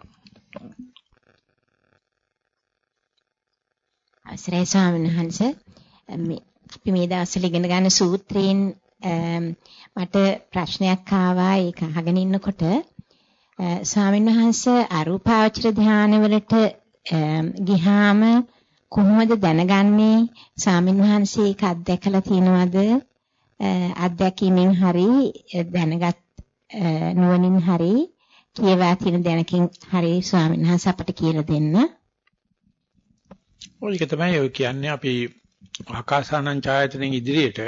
අවසරයි ස්වාමීන් වහන්සේ මේ අපි මේ දවස්වල ඉගෙන ගන්න සූත්‍රයෙන් මට ප්‍රශ්නයක් ආවා. ඒක අහගෙන ඉන්නකොට ස්වාමීන් වහන්සේ අරූපාවචර ධානවලට ගිහාම කොහොමද දැනගන්නේ? ස්වාමීන් වහන්සේ ඒක අත්දැකලා තියෙනවද? අත්දැකීමෙන් හරි දැනගත් නුවණින් හරි කියවා තියෙන දැනකින් හරි ස්වාමීන් වහන්සේ අපට කියලා දෙන්න. ඔය එක තමයි ඔය කියන්නේ අපි ආකාසානං ඡායතනෙන් ඉදිරියට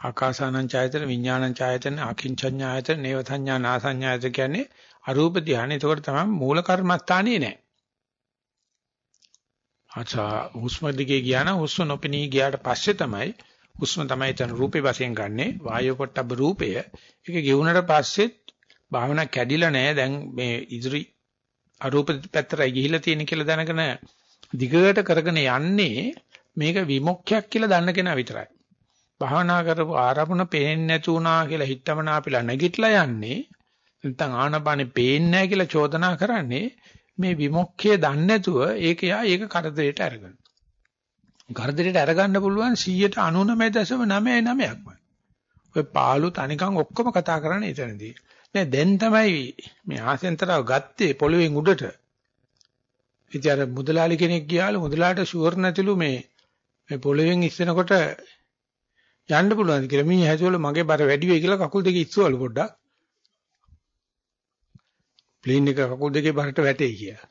ආකාසානං ඡායතන විඥානං ඡායතන අකින්චඤ්ඤායතන නේව සංඥා නාසඤ්ඤායතන කියන්නේ අරූප ධානය. ඒකට තමයි මූල කර්මස්ථානේ නෑ. අචා හුස්ම දිගේ ගියා නම් හුස්ම නොපෙනී ගියාට පස්සේ තමයි හුස්ම තමයි තන රූපේ වශයෙන් ගන්නෙ වායෝ පොට්ටබ රූපය. ඒක ගෙවුනට පස්සෙත් භාවනා කැඩිලා නෑ. දැන් මේ ඉදිරි අරූප පැත්තටයි ගිහිලා තියෙන කියලා දැනගෙන දිගට කරගෙන යන්නේ මේක විමුක්තියක් කියලා දන්න කෙනා විතරයි. භාවනා කරපු ආරමුණ පේන්නේ නැතුණා කියලා හිතමනා අපිලා නැගිටලා යන්නේ නැත්නම් ආනපානෙ පේන්නේ නැහැ කියලා චෝදනා කරන්නේ මේ විමුක්තිය දන්නේ නැතුව ඒක යා ඒක කරදරයට අරගෙන. කරදරයට අරගන්න පුළුවන් 199.99%ක්ම. ඔය පාළු තනිකන් ඔක්කොම කතා කරන්නේ එතනදී. නෑ දැන් තමයි මේ ආසෙන්තරව ගත්තේ පොළවෙන් උඩට. ඉතින් අර මුදලාලි කෙනෙක් ගියාලු මුදලාට ෂුවර් නැතිලු මේ මේ පොළවෙන් ඉස්සෙනකොට යන්න පුළුවන් කියලා මී හැදුවල මගේ බර වැඩි වෙයි කියලා කකුල් දෙක ඉස්සුවලු පොඩ්ඩක්. ප්ලේන් එක කකුල් දෙකේ බරට වැටෙයි කියලා.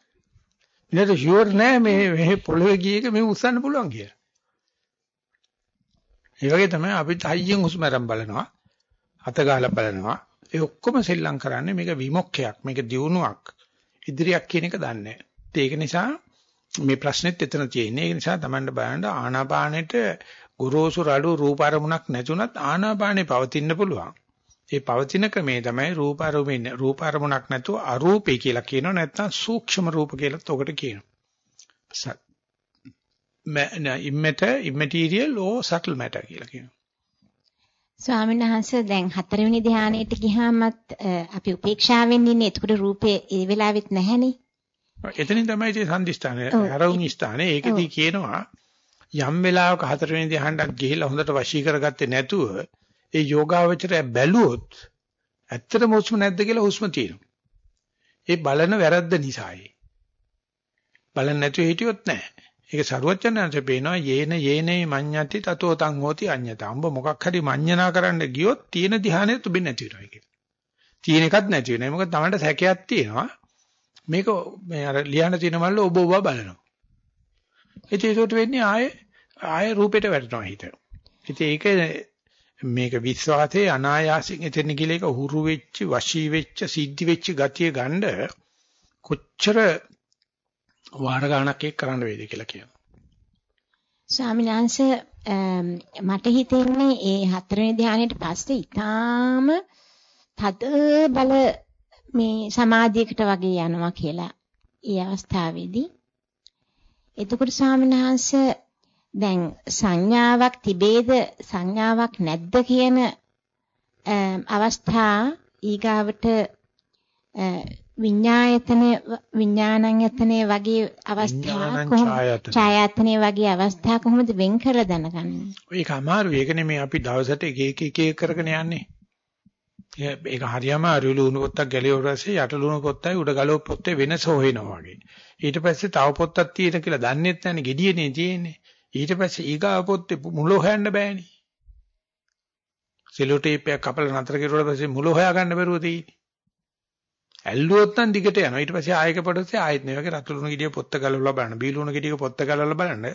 ඉතින් ෂුවර් නෑ මේ මේ පොළවේ ගිය එක මේ උස්සන්න පුළුවන් කියලා. ඒ වගේ තමයි අපිත් හයියෙන් හුස්ම අරන් බලනවා. අත ගහලා බලනවා. ඒ ඔක්කොම සෙල්ලම් කරන්නේ මේක විමුක්තියක්, මේක දියුණුවක්, ඉදිරියක් කියන එක දන්නේ ඒක නිසා මේ ප්‍රශ්නෙත් එතන තියෙන්නේ. ඒ නිසා Tamanට බලන්න ආනාපානෙට ගොරෝසු රළු රූප අරමුණක් නැතුණත් ආනාපානේ පවතින්න පුළුවන්. ඒ පවතින ක්‍රමේ තමයි රූප අරමුණ රූප අරමුණක් නැතුව අරූපේ කියලා කියනවා නැත්නම් සූක්ෂම රූප කියලාත් ඔකට කියනවා. immaterial immaterial or subtle matter කියලා කියනවා. ස්වාමීන් වහන්සේ දැන් හතරවෙනි ධානයේට ගියාමත් අපි උපේක්ෂාවෙන් ඉන්නේ. එතකොට රූපේ ඒ වෙලාවෙත් නැහැනේ. එතනින් තමයි ඉතින් සම්දිස්ථානේ අරවුන් ස්ථානේ ඒකදී කියනවා යම් වෙලාවක හතරවෙනි ධ්‍යානටත් ගිහිල්ලා හොඳට වශී කරගත්තේ නැතුව ඒ යෝගාවචරය බැලුවොත් ඇත්තටම හුස්ම නැද්ද කියලා හුස්ම තියෙනවා. ඒ බලන වැරද්ද නිසායි. බලන්න නැතුව හිටියොත් නැහැ. ඒක සරුවචනන්ට පේනවා යේන යේනේ මඤ්ඤති තතෝ තං හෝති අඤ්ඤත. උඹ මොකක් හරි මඤ්ඤනා කරන්න ගියොත් තියෙන ධ්‍යානෙත් උඹෙන් නැති වෙනවා කියලා. තියෙන එකක් නැති වෙනවා. මොකද තමන්ට සැකයක් තියෙනවා. මේක මේ අර ලියන්න තියෙන මල්ල ඔබ ඔබ බලනවා. ඉතින් ඒකට වෙන්නේ ආයේ ආයේ රූපෙට වැටෙනවා හිත. ඉතින් ඒක මේක විශ්වාසයේ අනායාසින් එතන ගිල එක හුරු වෙච්ච වශී වෙච්ච සිද්ධි වෙච්ච ගතිය ගන්න කොච්චර වාර ගණක් එක් කරන්න වේද කියලා කියනවා. ස්වාමීන් වහන්සේ මට හිතෙන්නේ ඒ හතරවෙනි ධානයට පස්සේ ඊටාම තද බල මේ සමාධියකට වගේ යනවා කියලා ඒ අවස්ථාවේදී එතකොට ස්වාමීන් වහන්සේ දැන් සංඥාවක් තිබේද සංඥාවක් නැද්ද කියන අවස්ථා ඊගාවට විඤ්ඤායතන විඥානඤ්‍යතනේ වගේ අවස්ථා කොහොමද ඡායාතනේ වගේ අවස්ථා කොහොමද වෙන් කරලා දැනගන්නේ? ඒක අමාරුයි. ඒක නෙමෙයි අපි දවසට එක එක එක එක කරගෙන යන්නේ. ඒක හරියම අරු ලුණු පොත්තක් ගැලෙවුවා පස්සේ යට ලුණු පොත්තයි උඩ ගලව පොත්තේ වෙනස හොයනවා වගේ. ඊට පස්සේ තව පොත්තක් තියෙන කියලා දන්නේත් නැන්නේ gediyeනේ තියෙන්නේ. ඊට පස්සේ ඊගාව පොත්තේ මුල හොයන්න බෑනේ. සෙලෝ ටේප් එකක් කපලා නතර කරුවාට පස්සේ මුල හොයාගන්න බැරුව තියෙන්නේ. ඇල්ලුවොත් නම් දිගට යනවා. ඊට පස්සේ ආයක පොඩසේ ආයෙත් මේ වගේ රතු ලුණු ගෙඩිය පොත්ත ගලවලා බලන්න. බී ලුණු ගෙඩියක පොත්ත ගලවලා බලන්න.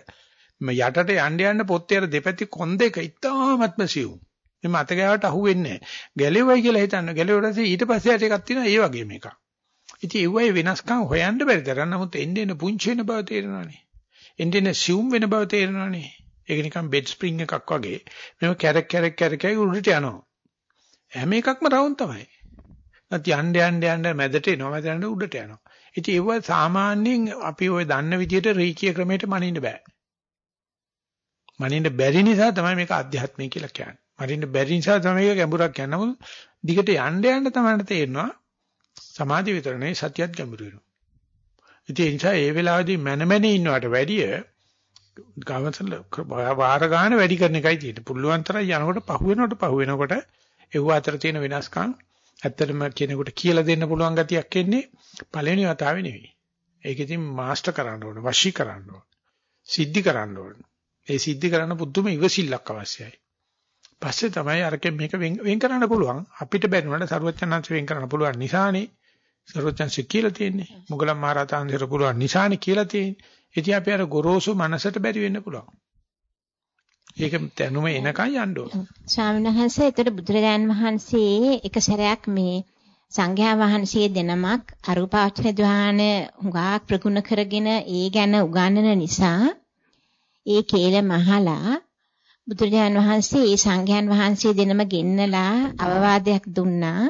යටට යන්න යන්න පොත්තේ අර දෙපැති කොන් දෙක ඉතාමත්ම සිවුම්. මේ මත ගාවට අහුවෙන්නේ නැහැ. ගැලෙවයි කියලා හිතන්න. ගැලෙවට ඊට පස්සේ යට එකක් තියෙනවා ඒ වගේම එකක්. ඉතින් ඒ වගේ වෙනස්කම් හොයන්න බැරි තරම් නමුත් එන්නේ එන පුංචි වෙන බව තේරෙනවානේ. එන්නේ එන සියුම් වෙන බව තේරෙනවානේ. ඒක නිකන් බෙඩ් ස්ප්‍රින්ග් එකක් වගේ. මේව කැරක් කැරක් කැරකයි උඩට යනවා. හැම එකක්ම රවුම් තමයි. නැත්නම් යන්න යන්න යන්න මැදට එනවා මැදට යන්න උඩට යනවා. ඉතින් ඒව සාමාන්‍යයෙන් අපි ওই දන්න විදිහට රීකිය ක්‍රමයට මනින්න බෑ. මනින්න බැරි නිසා තමයි මේක අධ්‍යාත්මය කියලා කියන්නේ. මරින්න බැරි නිසා තමයි ඒක ගැඹුරක් යන නමුත් දිගට යන්න යන්න තමයි තේරෙනවා සමාධිය විතර නෙවෙයි සතියත් ගැඹුරු වෙනවා. ඉතින් ඒ නිසා ඒ වෙලාවේදී මනමනේ ඉන්නවට වැඩිය ගාමසල වාර ගන්න වැඩි කරන එකයි තියෙන්නේ. පුළුවන් තරම් යනකොට පහු වෙනකොට පහු වෙනකොට ඒව අතර තියෙන වෙනස්කම් ඇත්තටම කෙනෙකුට කියලා දෙන්න පුළුවන් ගතියක් එන්නේ පළවෙනි වතාවේ නෙවෙයි. ඒක ඉතින් මාස්ටර් කරන්න ඕනේ, වශී කරන්න ඕනේ. සිද්ධි කරන්න ඕනේ. ඒ සිද්ධි කරන්න පුදුම ඉවසිල්ලක් අවශ්‍යයි. පස්සේ තමයි අරකෙන් මේක වෙන් කරන්න පුළුවන්. අපිට බැරි වුණාට සරුවචනංශ වෙන් කරන්න පුළුවන් නිසානේ. සරුවචනංශ කියලා තියෙන්නේ. මුගලන් මහරහතන්සේට පුළුවන් නිසානේ කියලා තියෙන්නේ. ඉතින් අපි අර ගොරෝසු මනසට බැරි වෙන්න පුළුවන්. ඒක දැනුම එනකන් යන්න ඕන. ස්වාමීන් වහන්සේ එතකොට බුදුරජාන් වහන්සේ එක සැරයක් මේ සංඝයා වහන්සේ දෙනමක් අරූපාවචර ධ්‍යාන හුඟා ප්‍රගුණ කරගෙන ඒ ගැන උගන්වන නිසා ඒ කේල මහලා බුදුරජාණන් වහන්සේ ඒ සංඝයාන් වහන්සේ දෙනම ගෙන්නලා අවවාදයක් දුන්නා.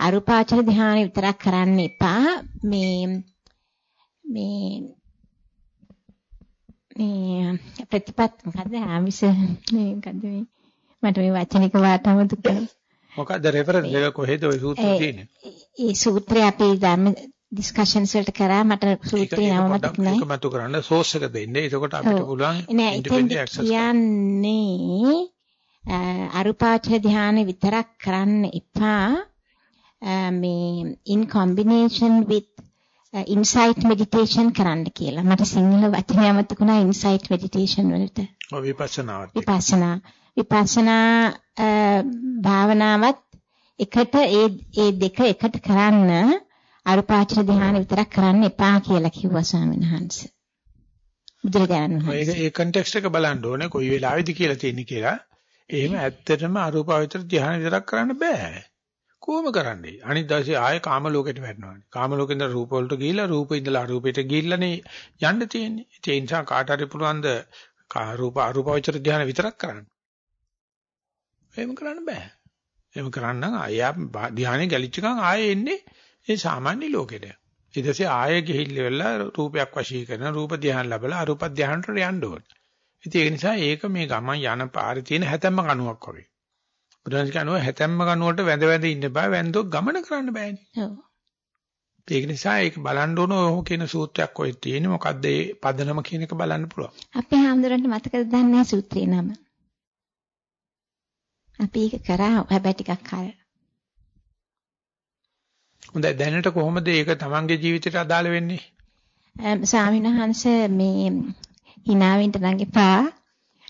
අරුපාචර ධ්‍යාන විතරක් කරන්න එපා. මේ මේ මේ ප්‍රතිපත් මොකද්ද? ආමිෂ. මේ මොකද්ද මේ? මට මේ වචනික වාටම දුක මොකද්ද රෙෆරන්ස් එක? කොහෙද ওই සූත්‍රය තියෙන්නේ? ඒ සූත්‍රය අපේ ධර්ම ඩිස්කෂන්ස් වලට කරා. මට සූත්‍රේ නම මතක නැහැ. ඒක මතු කරන්න. සෝස් එක දෙන්න. එතකොට අපිට පුළුවන් ඉන්ඩිපෙන්ඩන්ට් ඇක්සස් කියන්නේ අරුපාචර ධානය විතරක් කරන්න එපා. මේ in combination with insight meditation කරන්න කියලා. මට සිංහල වචනය මතකුණා insight meditation වලට. ඔව් විපස්සනාවත්. විපස්සනා. විපස්සනා භාවනාවත් එකට ඒ ඒ දෙක එකට කරන්න අරුපාචර ධ්‍යාන විතරක් කරන්න එපා කියලා කිව්වා ස්වාමීන් වහන්සේ. බුදුරජාණන් වහන්සේ. ඒ කන්ටෙක්ස්ට් එක බලන්න ඕනේ කොයි වෙලාවෙද කියලා තියෙන්නේ කියලා. එහෙම ඇත්තටම අරූපාවචර ධ්‍යාන විතරක් කරන්න බෑ. කොහොම කරන්නේ? අනිත් දවසේ ආයෙ කාම ලෝකෙට වැටෙනවානේ. කාම ලෝකෙන්ද රූප වලට ගිහිලා රූපේ ඉඳලා අරූපෙට ගිහිල්ලානේ යන්න තියෙන්නේ. ඒ නිසා කාට හරි පුළුවන් ද රූප අරූපවචර ධ්‍යාන විතරක් කරන්න. එහෙම කරන්න බෑ. එහෙම කරන්න ආයෙ ධ්‍යානෙ ගැලිච්ච ගමන් ආයෙ එන්නේ ඒ සාමාන්‍ය ලෝකෙට. ඊට පස්සේ ආයෙ ගිහිල්ලා රූපයක් වශී කරන රූප ධ්‍යාන ලැබලා අරූප ධ්‍යානට යන්න ඕනේ. ඉතින් ඒ නිසා ඒක මේ ගමන් යන පාරේ තියෙන හැතැම්ම කණුවක් වගේ. බුදුන් කියනවා හැතැම්ම කණුවට වැඳ වැඳ ඉන්න බෑ වැඳොත් ගමන කරන්න බෑනේ. ඔව්. ඒක නිසා ඒක බලන්න ඕන ඔහො කියන සූත්‍රයක් ඔය තියෙන්නේ මොකද්ද ඒ පදනම කියන එක බලන්න පුළුවන්. අපේ හාමුදුරන්ට මතකද දන්නේ සූත්‍රේ නම? අපි ඒක කරා හැබැයි ටිකක් කල්. හොඳයි දැනට කොහොමද ඒක තමන්ගේ ජීවිතයට අදාළ වෙන්නේ? ස්වාමීන් වහන්සේ මේ hinaවෙන්ට නැගිපා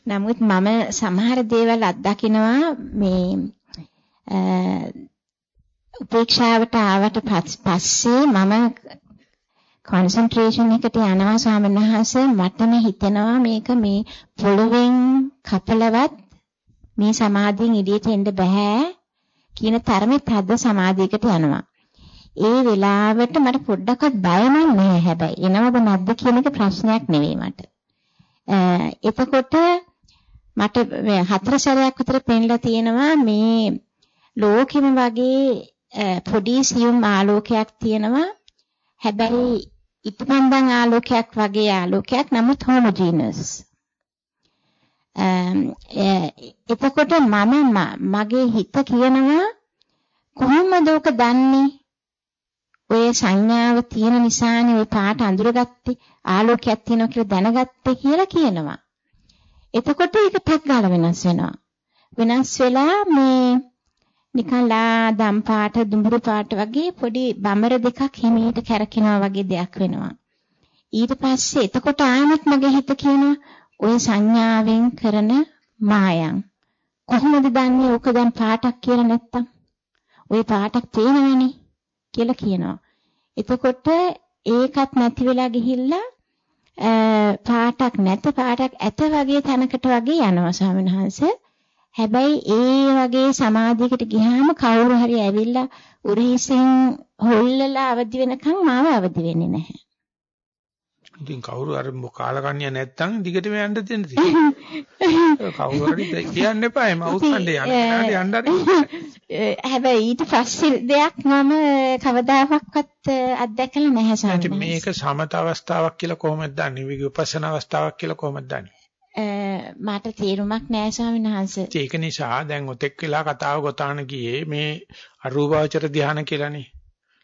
නමුත් මම සමහර දේවල් අත්දකිනවා මේ උපේක්ෂාවට ආවට පස්සේ මම කොන්සන්ට්‍රේෂන් එකට යනවා ස්වාමීන් වහන්සේ මටම හිතෙනවා මේක මේ පොළවෙන් කපලවත් මේ සමාධියෙන් එළියට එන්න බෑ කියන තරමේ තද සමාධියකට යනවා. ඒ වෙලාවට මට පොඩ්ඩක්වත් බයම නැහැ හැබැයි එනවද නැද්ද කියන එක ප්‍රශ්නයක් නෙවෙයි මට. එතකොට මට හතර සැරයක් විතර පෙන්ලා තියෙනවා මේ ලෝකෙම වගේ පොඩි සියුම් ආලෝකයක් තියෙනවා. හැබැයි ඉක්මන්දන් ආලෝකයක් වගේ ආලෝකයක් නමුත් හෝමෝජීනස්. එතකොට මම මගේ හිත කියනවා කොහොමද ඔක දන්නේ ඔය සංඥාව තියෙන නිසානේ ඔය පාට අඳුරගත්තේ ආලෝකයක් තියෙනවා කියලා දැනගත්තේ කියලා කියනවා. එතකොට ඒක ටක් ගාලා වෙනස් වෙනවා. වෙනස් වෙලා මේ නිකන් ලා දම් පාට දුඹුරු පාට වගේ පොඩි බඹර දෙකක් හිමීට කැරකෙනවා වගේ දෙයක් වෙනවා. ඊට පස්සේ එතකොට ආයෙත් මගේ හිත කියනවා ඔය සංඥාවෙන් කරන මායම්. කොහොමද දන්නේ ඕක දැන් පාටක් කියලා නැත්තම්? ඔය පාටක් තේනවනේ කියලා කියනවා. එතකොට ඒකත් නැති වෙලා ගිහිල්ලා පාටක් නැත පාටක් ඇත වගේ තැනකට වගේ යනවා ස්වාමීන් වහන්සේ. හැබැයි ඒ වගේ සමාධියකට ගියාම කවුරු හරි ඇවිල්ලා උරහිසෙන් හොල්ලලා අවදි වෙනකන් මාව අවදි වෙන්නේ නැහැ. ඉතින් කවුරු අර කාලකන්‍ය නැත්තම් දිගටම යන්න දෙන්න තියෙන්නේ. කවුරු හරි කියන්න එපා එම අවුස්සන්නේ යන්න යන්න හැබැයි ඊට පස්සේ දෙයක් මම කවදාවත් අත්දැකලා නැහැ සාමාන්‍යයෙන්. මේක සමත අවස්ථාවක් කියලා කොහොමද දන්නේ? විපස්සනා අවස්ථාවක් කියලා කොහොමද දන්නේ? මට තේරුමක් නැහැ ස්වාමීන් වහන්සේ. ඒක නිසා දැන් ඔතෙක් වෙලා කතාව ගොතාන ගියේ මේ අරූපාවචර ධානය කියලානේ.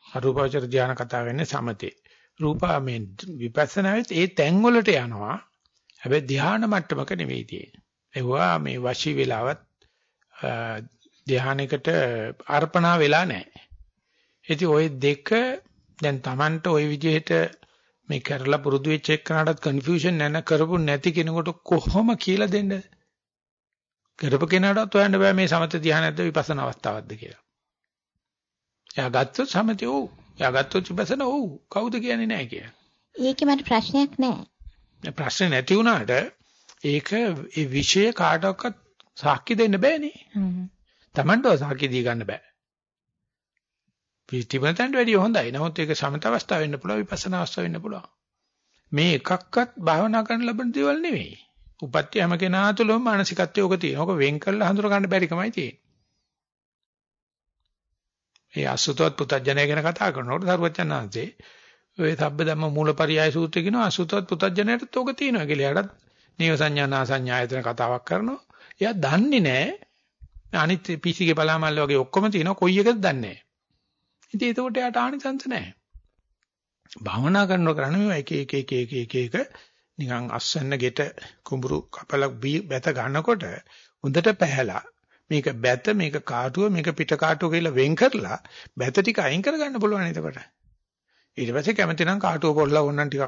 අරූපාවචර ධානය කතා වෙන්නේ සමතේ. රූපා මේ විපස්සනාවෙත් ඒ තැන් වලට යනවා. හැබැයි ධ්‍යාන මට්ටමක නෙවෙයි තියෙන්නේ. ඒවා මේ වශී වෙලාවත් ධ්‍යානයකට අර්පණා වෙලා නැහැ. ඉතින් ওই දෙක දැන් Tamanට ওই විදිහට මේ කරලා පුරුදු වෙච්ච එක්කනටත් කන්ෆියුෂන් නැන කරපු නැති කෙනෙකුට කොහොම කියලා දෙන්නද? කරපු කෙනාටත් හොයන්න බෑ මේ සමත ධ්‍යානයක්ද විපස්සනා අවස්ථාවක්ද කියලා. එයා ගත්තොත් සමතේ ඕ එයා ගත්තොත් විපස්සනා ඔව් කවුද කියන්නේ නැහැ කියලා. ඒකේ මට ප්‍රශ්නයක් නැහැ. ප්‍රශ්නේ නැති වුණාට ඒක ඒ විෂය කාටවත් සාක්ෂි දෙන්න බෑනේ. හ්ම්. Tamanටව සාක්ෂි දී ගන්න බෑ. පිටිපතෙන්ට වැඩිය හොඳයි. නමුත් ඒක සමත අවස්ථාව වෙන්න පුළුවන් විපස්සනා අවස්ථාව වෙන්න පුළුවන්. මේ එකක්වත් භාවනා කරන්න ලැබෙන දේවල් නෙවෙයි. උපත්ති හැම කෙනා තුළම මානසිකත්වය ඔක තියෙනවා. ඔක වෙන් කරලා හඳුර ගන්න බැරි කමයි තියෙන්නේ. ඒ අසුතවත් පුතඥය ගැන කතා කරනකොට සරුවචනාංශේ ඔය සබ්බ ධම්ම මූලපරියාය සූත්‍රය කියනවා අසුතවත් පුතඥයටත් ඕක තියෙනවා කියලා. එයාටත් නේව සංඥානා සංඥායතන කතාවක් කරනවා. එයා දන්නේ නැහැ. අනිත් පිසිගේ බලාමල්ල වගේ ඔක්කොම තියෙනවා කොයි එකද දන්නේ නැහැ. ඉතින් ඒකට එයාට ආනිසංස නැහැ. භාවනා කරනකොට කරන්නේ මේ එක එක එක එක එක එක නිකන් අස්වැන්න ගෙට කුඹුරු කපලක් බැත ගන්නකොට හොඳට පැහැලා මේක බැත මේක කාටුව මේක පිට කාටුව කියලා වෙන් කරලා බැත ටික අයින් කරගන්න පුළුවන් එතකොට. ඊට පස්සේ කැමති නම් කාටුව පොල්ලා ඕනනම් ටිකක්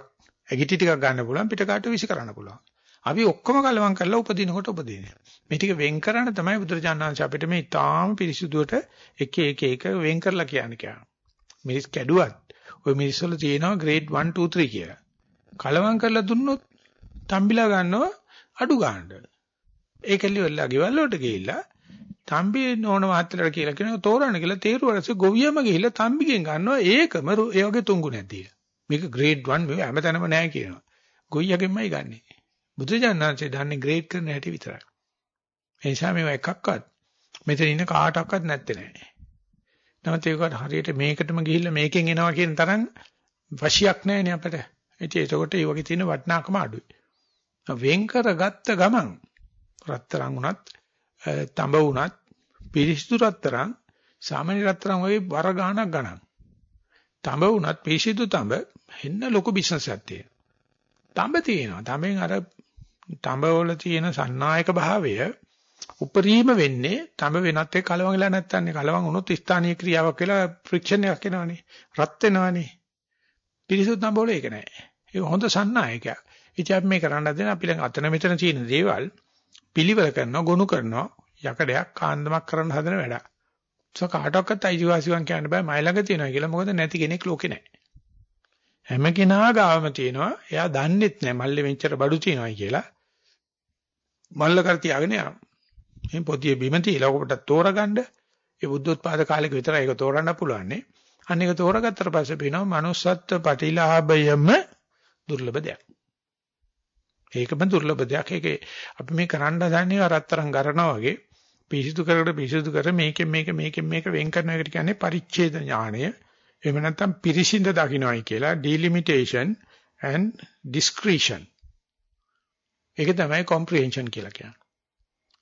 ඇගිටි ටිකක් ගන්න පුළුවන් පිට කාටුව විසි කරන්න පුළුවන්. අපි ඔක්කොම කලවම් කරලා උපදිනකොට උපදින්නේ. මේ ටික වෙන් කරන්න තමයි බුදුරජාණන් වහන්සේ අපිට මේ ඊටාම පිරිසුදුවට එක එක එක වෙන් කරලා කියන්නේ කියලා. මිරිස් කැඩුවත් ওই මිරිස් වල තියෙනවා grade 1 2 3 කියලා. කලවම් කරලා දුන්නොත් තම්බිලා ගන්නවා අඩු ගන්නට. ඒකෙල්ල වෙලා ගෙවල් වලට ගිහිල්ලා තම්බි නෝන මාත්‍රලා කියලා කියනවා තෝරන්න කියලා තේරුවරසේ ගොවියම ගිහිල්ලා තම්බිගෙන් ගන්නවා ඒකම ඒ වගේ තුංගුණක් දීලා. මේක ග්‍රේඩ් 1 මේ හැමතැනම නැහැ කියනවා. ගොයියගෙන්මයි ගන්නෙ. බුදුජානනාංශය දන්නේ ග්‍රේඩ් කරන හැටි විතරයි. ඒ නිසා මේවා එකක්වත් මෙතන ඉන්න කාටවත් නැත්තේ නෑ. නමුත් ඒකට හරියට මේකටම ගිහිල්ලා මේකෙන් එනවා කියන තරම් වශියක් නැහැනේ අපිට. ඉතින් ඒකට ඒ වගේ තියෙන වටිනාකම අඩුයි. වෙන් කරගත්ත ගමන් රත්තරන් උනත් තඹ උනත් පිරිසිදු රත්තරන් සාමාන්‍ය රත්තරන් වගේ බර ගාණක් ගණන්. තඹ උනත් පිරිසිදු තඹ හෙන්න ලොකු බිස්නස් එකක් තියෙනවා. තඹ තියෙනවා. තඹෙන් අර තඹ වල තියෙන සන්නායක භාවය උපරිම වෙන්නේ තඹ වෙනත් එක්ක කලවම් වෙලා නැත්තන්නේ කලවම් වුණොත් ස්ථානීය ක්‍රියාවක් වෙලා ෆ්‍රික්ෂන් එකක් එනවනේ රත් වෙනවනේ පිරිසුදු තඹ වල ඒක නෑ ඒක හොඳ සන්නායකයක් ඉතින් අපි මේ කරන්න හදන අපි ළඟ අතන මෙතන තියෙන දේවල් පිළිවෙල කරනවා ගොනු කරනවා යකඩයක් කාන්දමක් කරන්න හදන වැඩක්. ඒක කාටවත් අයිතිවාසිකම් කියන්න බෑ මයි ළඟ තියෙනවා කියලා. මොකද නැති කෙනෙක් ලෝකේ නෑ හැම කෙනා ගාවම තියෙනවා එයා දන්නෙත් නෑ මල්ලේ මෙච්චර බඩු තියෙනවායි කියලා. මල්ල කර තියාගෙන යනවා. මේ පොතිය බිම තියලා ඔකට තෝරගන්න. ඒ බුද්ධෝත්පාද කාලෙක විතරයි ඒක තෝරන්න පුළුවන් නේ. අන්න ඒක තෝරගත්තට පස්සේ පේනවා manussත්ත්ව ප්‍රතිලාභයම දුර්ලභ දෙයක්. ඒකම දුර්ලභ දෙයක්. ඒකේ අපි මේ කරන්න හදන්නේ අරතරන් ගන්නවා වගේ පිසිදු කරකට පිසිදු කර මේකෙන් මේක මේකෙන් මේක වෙන් කරන එකට කියන්නේ පරිච්ඡේද ඥානය. එහෙම නැත්නම් පිරිසිඳ දකින්නයි කියලා delimitation and discretion. ඒක තමයි comprehension කියලා කියන්නේ.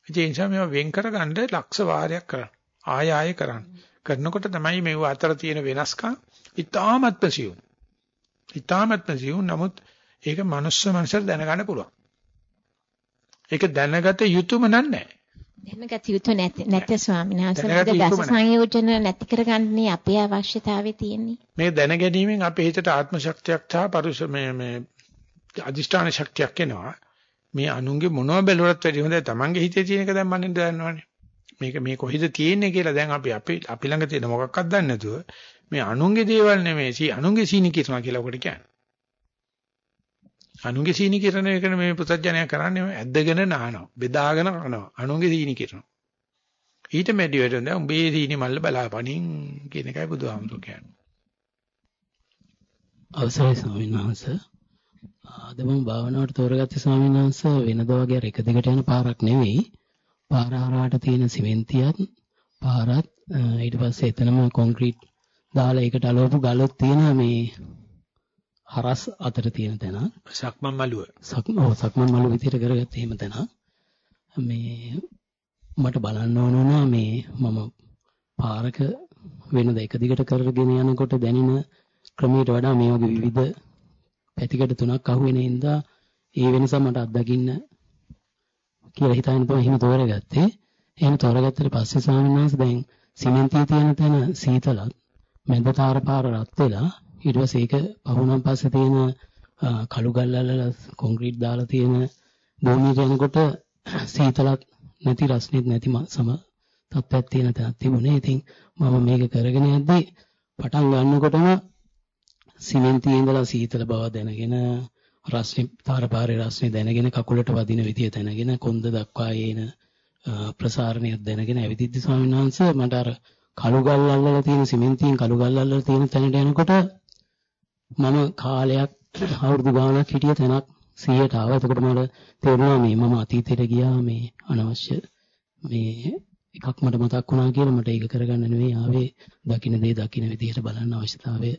ඒ නිසා මේවා වෙන් කරගන්න ලක්ෂ වාරයක් කරන්න. ආය ආය කරන්න. කරනකොට තමයි මේව අතර තියෙන වෙනස්කම් ඉතාමත්ම සියුම්. ඉතාමත්ම සියුම් නමුත් ඒක මනුස්ස මනසට දැනගන්න පුළුවන්. ඒක දැනගත යුතුම නෑ. දැනගත යුතු නැති ස්වාමීන් වහන්සේ දස සංයෝජන නැති කරගන්නේ අපේ අවශ්‍යතාවය තියෙන්නේ. මේ දැන ගැනීමෙන් අපේ හිතට ආත්ම ශක්තියක් සහ පරුෂ මේ මේ අදිෂ්ඨාන ශක්තියක් එනවා. මේ අනුන්ගේ මොනව බැලුවත් වැඩි හොඳයි තමන්ගේ හිතේ තියෙන එක දැන් මනින්න දන්නවනේ. මේක මේ කොහෙද තියෙන්නේ කියලා දැන් අපි අපි අපි ළඟ තියෙන මොකක්වත් දන්නේ නැතුව මේ අනුන්ගේ දේවල් නෙමෙයි සී අනුන්ගේ සීනි කිරනවා කියලා ඔකට කියන්නේ. අනුන්ගේ සීනි කිරන එක මේ පුතඥය කරන්නේ ඇද්දගෙන නානවා බෙදාගෙන කනවා අනුන්ගේ සීනි කිරනවා. ඊට මෙඩි වෙටෙන් දැන් උඹේ සීනි මල්ල බලාපණින් කියන එකයි බුදුහාමුදුරු කියන්නේ. අවසරයි ස්වාමීන් වහන්සේ අද මම භාවනාවට තෝරගත්තේ ස්වාමීන් වහන්සේ වෙනද වගේ අර එක දිගට යන පාරක් නෙවෙයි. පාර හරහාට තියෙන සිමෙන්තියත් පාරත් ඊට පස්සේ එතනම කොන්ක්‍රීට් දාලා ඒකට අලවපු ගලොත් තියෙන මේ හරස් අතර තියෙන තැන සක්මන් මළුව. සක්මන් සක්මන් මළුව විදිහට කරගත්ත එහෙම තැන. මේ මට බලන්න ඕන වුණා මේ මම පාරක වෙනද එක දිගට කරගෙන යනකොට දැනෙන ක්‍රමයට වඩා මේ වගේ විවිධ පැතිකඩ තුනක් අහුවෙන හින්දා ඒ වෙනස මට අත්දකින්න කියලා හිතාගෙන තමයි එහෙම තෝරගත්තේ. එහෙම තෝරගත්තට පස්සේ ස්වාමීන් වහන්සේ දැන් සිමෙන්තිය තියෙන තැන සීතලත් මැද පාර රත් වෙලා ඊට පස්සේ ඒක පහුණන් පස්සේ තියෙන කළු ගල්වල කොන්ක්‍රීට් දාලා තියෙන භූමියට යනකොට සීතලත් නැති රස්නෙත් නැති සම තත්ත්වයක් තියෙන තැනක් තිබුණේ. ඉතින් මම මේක කරගෙන යද්දී පටන් ගන්නකොටම සිමෙන්තියේ ඉඳලා සීතල බව දැනගෙන රස්නේ පාරපාරේ රස්නේ දැනගෙන කකුලට වදින විදිය දැනගෙන කොන්ද දක්වා එන ප්‍රසාරණයක් දැනගෙන ඇවිදිද්දි ස්වාමීන් වහන්සේ මට අර කළු ගල් අල්ලලා තියෙන සිමෙන්තියෙන් කළු ගල් අල්ලලා තියෙන තැනට යනකොට මම කාලයක් අවුරුදු ගාණක් හිටිය තැනක් 100ට ආවා. එතකොට මට තේරුණා මේ මම අතීතයට ගියා මේ අනවශ්‍ය මේ එකක් මට මතක් වුණා කියලා මට ඒක කරගන්න නෙවෙයි ආවේ දකින්න දේ දකින්න විදිහට බලන්න අවශ්‍යතාවය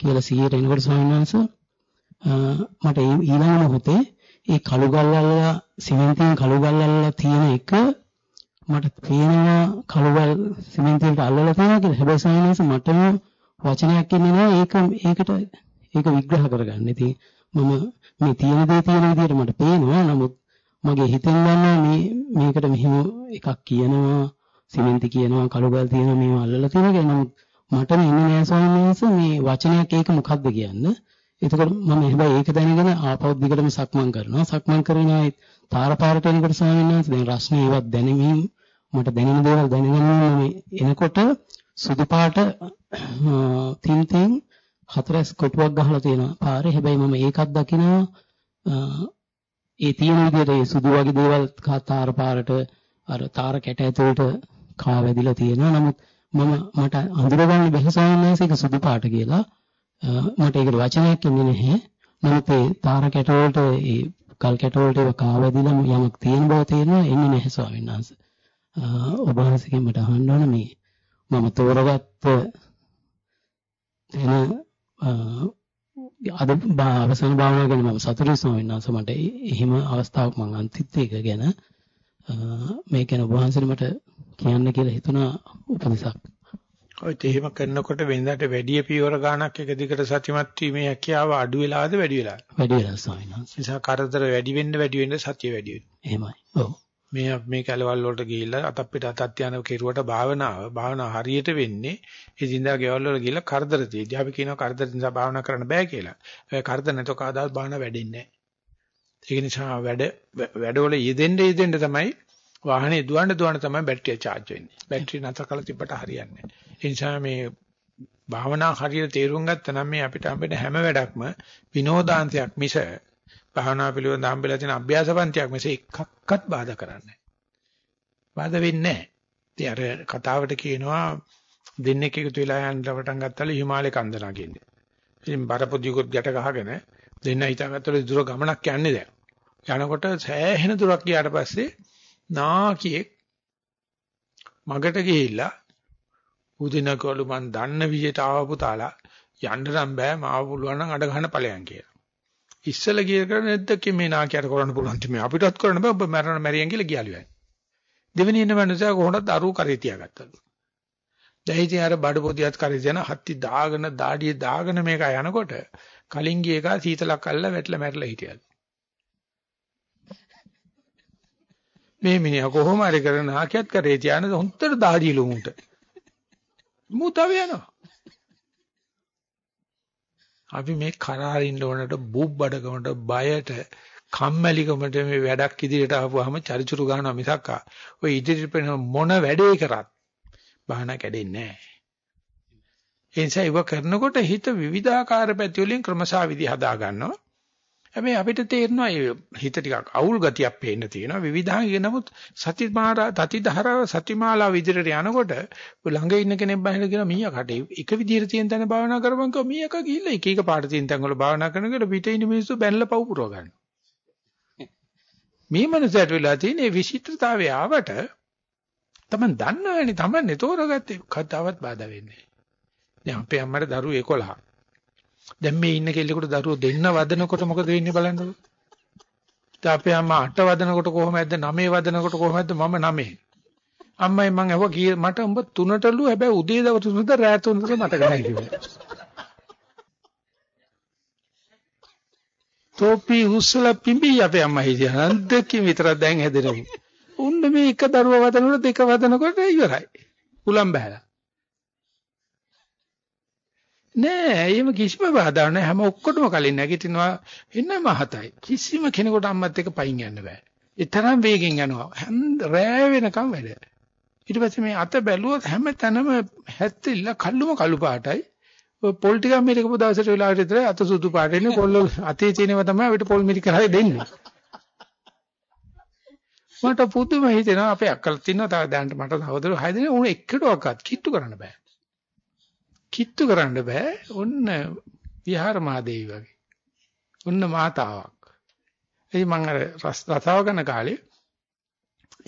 කියලා 100ට එනකොට ස්වාමීන් වහන්සේ මට ඊළඟ මොහොතේ ඒ කළු ගල් වල සිමෙන්තියෙන් කළු ගල් වල තියෙන එක මට පේනවා කළු ගල් සිමෙන්තියෙන් අල්ලලා තියෙනවා කියලා. හැබැයි ස්වාමීන් වහන්සේ මටම වචනයක් ඉන්නේ නැහැ ඒක ඒකට ඒක විග්‍රහ කරගන්න. ඉතින් මම මේ තියෙන දේ තියෙන විදිහට මට පේනවා. නමුත් මගේ හිතෙන් ගන්නවා මේ මේකට මෙහෙම එකක් කියනවා සිමෙන්ති කියනවා කළු ගල් තියෙනවා මේව අල්ලලා තියෙනවා කියලා. නමුත් මටම ඉන්නේ නෑ ස්වාමීන් වහන්සේ මේ වචනයක් ඒක මොකක්ද කියන්න. එතකොට මම හැබැයි ඒක දැනගෙන ආපහු දිගටම සක්මන් කරනවා. සක්මන් කරගෙන ආයෙත් තාර පාරට එනකොට ස්වාමීන් වහන්සේ දැන් රස්නේ ඒවත් දැනෙමින් මට දැනෙන දේවල් දැනගෙන මේ එනකොට සුදු පාට තින් තින් හතරස් කොටුවක් ගහලා තියෙනවා පාරේ. හැබැයි මම ඒකත් දකිනවා ඒ තියෙන විදිහට ඒ සුදු වගේ දේවල් තාර පාරට අර තාර කැට ඇතුළට කා වැදිලා තියෙනවා. නමුත් මම මට අඳුරගන්න බැහැ සාමාන්‍යයෙන් ඒක සුදු පාට කියලා. මට ඒකට වචනයක් එන්නේ නැහැ. නමුත් ඒ තාර කැට වලට ඒ කල් කැට වලට ඒවා කා වැදිලා යමක් තියෙන බව තේරෙනවා එන්නේ නැහැ ස්වාමීන් වහන්සේ. ඔබ වහන්සේගෙන් මට අහන්න ඕන මේ මම තෝරගත්ත එන අද අවසන් භාවනාව ගැන මම සතුටුයි ස්වාමීන් වහන්සේ මට එහෙම අවස්ථාවක් මම අන්තිත් ඒක ගැන මේ ගැන ඔබ වහන්සේට මට කියන්න කියලා හිතුණා උපදෙසක්. ඔය එහෙම කරනකොට වෙනදාට වැඩි පියවර ගාණක් එක දිගට සතිමත් වීමේ හැකියාව අඩු වෙලාද වැඩි වෙලාද? වැඩි වෙලා ස්වාමීන් වහන්සේ. නිසා කරදර වැඩි වෙන්න වැඩි වෙන්න සතිය වැඩි වෙනවා. එහෙමයි. ඔව්. මේ මේ කැලවල් වලට ගිහිල්ලා අතක් පිට අතක් යන කෙරුවට භාවනාව භාවනාව හරියට වෙන්නේ ඒ දින්දා ගෙවල් වල ගිහිල්ලා කරදර තියෙදි අපි කියනවා කරදර නිසා භාවනා කරන්න බෑ කියලා. ඒ කරදර නැතෝ කවදාවත් භාවනාව වැඩෙන්නේ නැහැ. ඒක නිසා වැඩ වැඩවල යෙදෙන්න යෙදෙන්න තමයි වාහනේ දුවන්න දුවන්න තමයි බැටරිය charge වෙන්නේ. බැටරිය නැතර කල තිබ්බට හරියන්නේ නැහැ. ඒ නිසා මේ භාවනා හරියට තේරුම් ගත්තා නම් මේ අපිට හම්බෙන හැම වැඩක්ම විනෝදාන්තයක් මිස භාවනා පිළිවෙල හම්බෙලා තියෙන අභ්‍යාස පන්තියක් මිස එකක්වත් බාධා කරන්නේ නැහැ. බාධා වෙන්නේ නැහැ. ඉතින් අර කතාවට කියනවා දෙන්නෙක් එකතු වෙලා යන්න පටන් ගත්තලු හිමාලය කන්දනා කියන්නේ. ඉතින් බරපොදියකොත් ගැට ගහගෙන දෙන්න හිතාගත්තලු දුර ගමනක් යන්නේ දැන්. යනකොට සෑහෙන දුරක් ගියාට පස්සේ නාකියෙක් මගට ගිහිල්ලා උදිනකවලු මන් දන්න විදිහට ආව පුතාලා යන්න නම් බෑ මාව පුළුවන් නම් අඩ ගන්න ඵලයන් කියලා. ඉස්සල ගිය කරන්නේ නැද්ද මේ නාකියට කරන්න පුළුවන් තේ අපිටත් කරන්න බෑ ඔබ මරණ මැරියන් කියලා ගියලු යන්නේ. දෙවෙනි ඉන්න මනුස්සයා කොහොමද අරු කරේ තියාගත්තලු. දැන් ඉතින් අර බඩ පොදියත් කරේ තියන හත්ති දාගෙන දාඩිය දාගෙන මේක යනකොට කලින් ගිය එක සීතලක් අල්ල වැටලා මැරලා හිටියලු. මේ මිනිහා කොහොම හරි කරන නාකියත් කරේ තියාන හොන්තර දාඩියලු මුට. මූ තව යනවා. අපි මේ කරාරින්න ඕනට බුබ්බඩකමට බයට කම්මැලිකමට මේ වැඩක් ඉදිරියට ආපුවාම චරිචුරු ගන්නවා මිසක් ඔය ඉදිරියට පෙන මොන වැඩේ කරත් බහන කැඩෙන්නේ නැහැ. ඒ නිසා ඉව කරනකොට හිත විවිධාකාර පැති වලින් ක්‍රමසාවිදි හදා ගන්නවා. හැබැයි අපිට තේරෙනවා මේ හිත ටිකක් අවුල් ගතියක් පේන්න තියෙනවා විවිධාංගික නමුත් සතිමාලා තතිධාරාව සතිමාලා විදිහට යනකොට ළඟ ඉන්න කෙනෙක් බහින කියන මීයා කටේ එක විදිහට තියෙන තැන භාවනා කරපන් කිව්ව මීයක ගිහිල්ලා එක එක පාට තියෙන තැන් වල භාවනා කරනකොට පිට ඉන්න මිනිස්සු බැනලා පව් පුරව ගන්නවා මේ මනසට වෙලා තියෙන මේ විචිත්‍රතාවය ආවට තමන් දන්නවනේ තමන්නේ තෝරගත්තේ කතාවත් බාධා වෙන්නේ දැන් අපේ අම්මට දරුවෝ 11 දැන් මේ ඉන්න කෙල්ලෙකුට දරුවෝ දෙන්න වදනකොට මොකද වෙන්නේ බලන්නකො. දැන් අපේ අම්මා 8 වදනකොට කොහොමද 9 වදනකොට කොහොමද මම 9. අම්මයි මං අහුවා කී මට උඹ 3ටලු හැබැයි උදේ දවස් 3ට රෑ 3ට මතක නැහැ කිව්වා. තෝපි උස්සල පිඹි අපේ අම්මා හිටියා. හන්දකින් විතරක් දැන් හැදෙනවා. උන්න මේ එක දරුවා වදනකොට දෙක වදනකොට ඉවරයි. උලම් බහැලා. නෑ එහෙම කිසිම බාධා නැහැ හැම ඔක්කොටම කලින් නැගිටිනවා. එන්න මහතයි. කිසිම කෙනෙකුට අම්මත් එක්ක පයින් යන්න බෑ. ඒ තරම් වේගෙන් යනවා. රෑ වෙනකම් වැඩ. ඊට පස්සේ මේ අත බැලුවොත් හැම තැනම හැත්තිල්ල කල්ලුම කළු පාටයි. ඔය පොල් ටික මෙරිකපු දවසට වෙලාවට විතර අත සුදු පාට එන්නේ. පොල් අතේ තියෙනව තමයි අපිට පොල් මිරි කරලා දෙන්නේ. මට පුදුම හිතෙනවා අපේ අක්කලා තින්නවා තව දැනට මට සහෝදරයෝ හය දෙනෙක් උන් එක්කටවත් කිට්ටු කරන්න බෑ කිට්ටු කරන්න බෑ. ඔන්න විහාර මාදේවි වගේ. ඔන්න මාතාවක්. එයි මම අර රසාව ගන්න කාලේ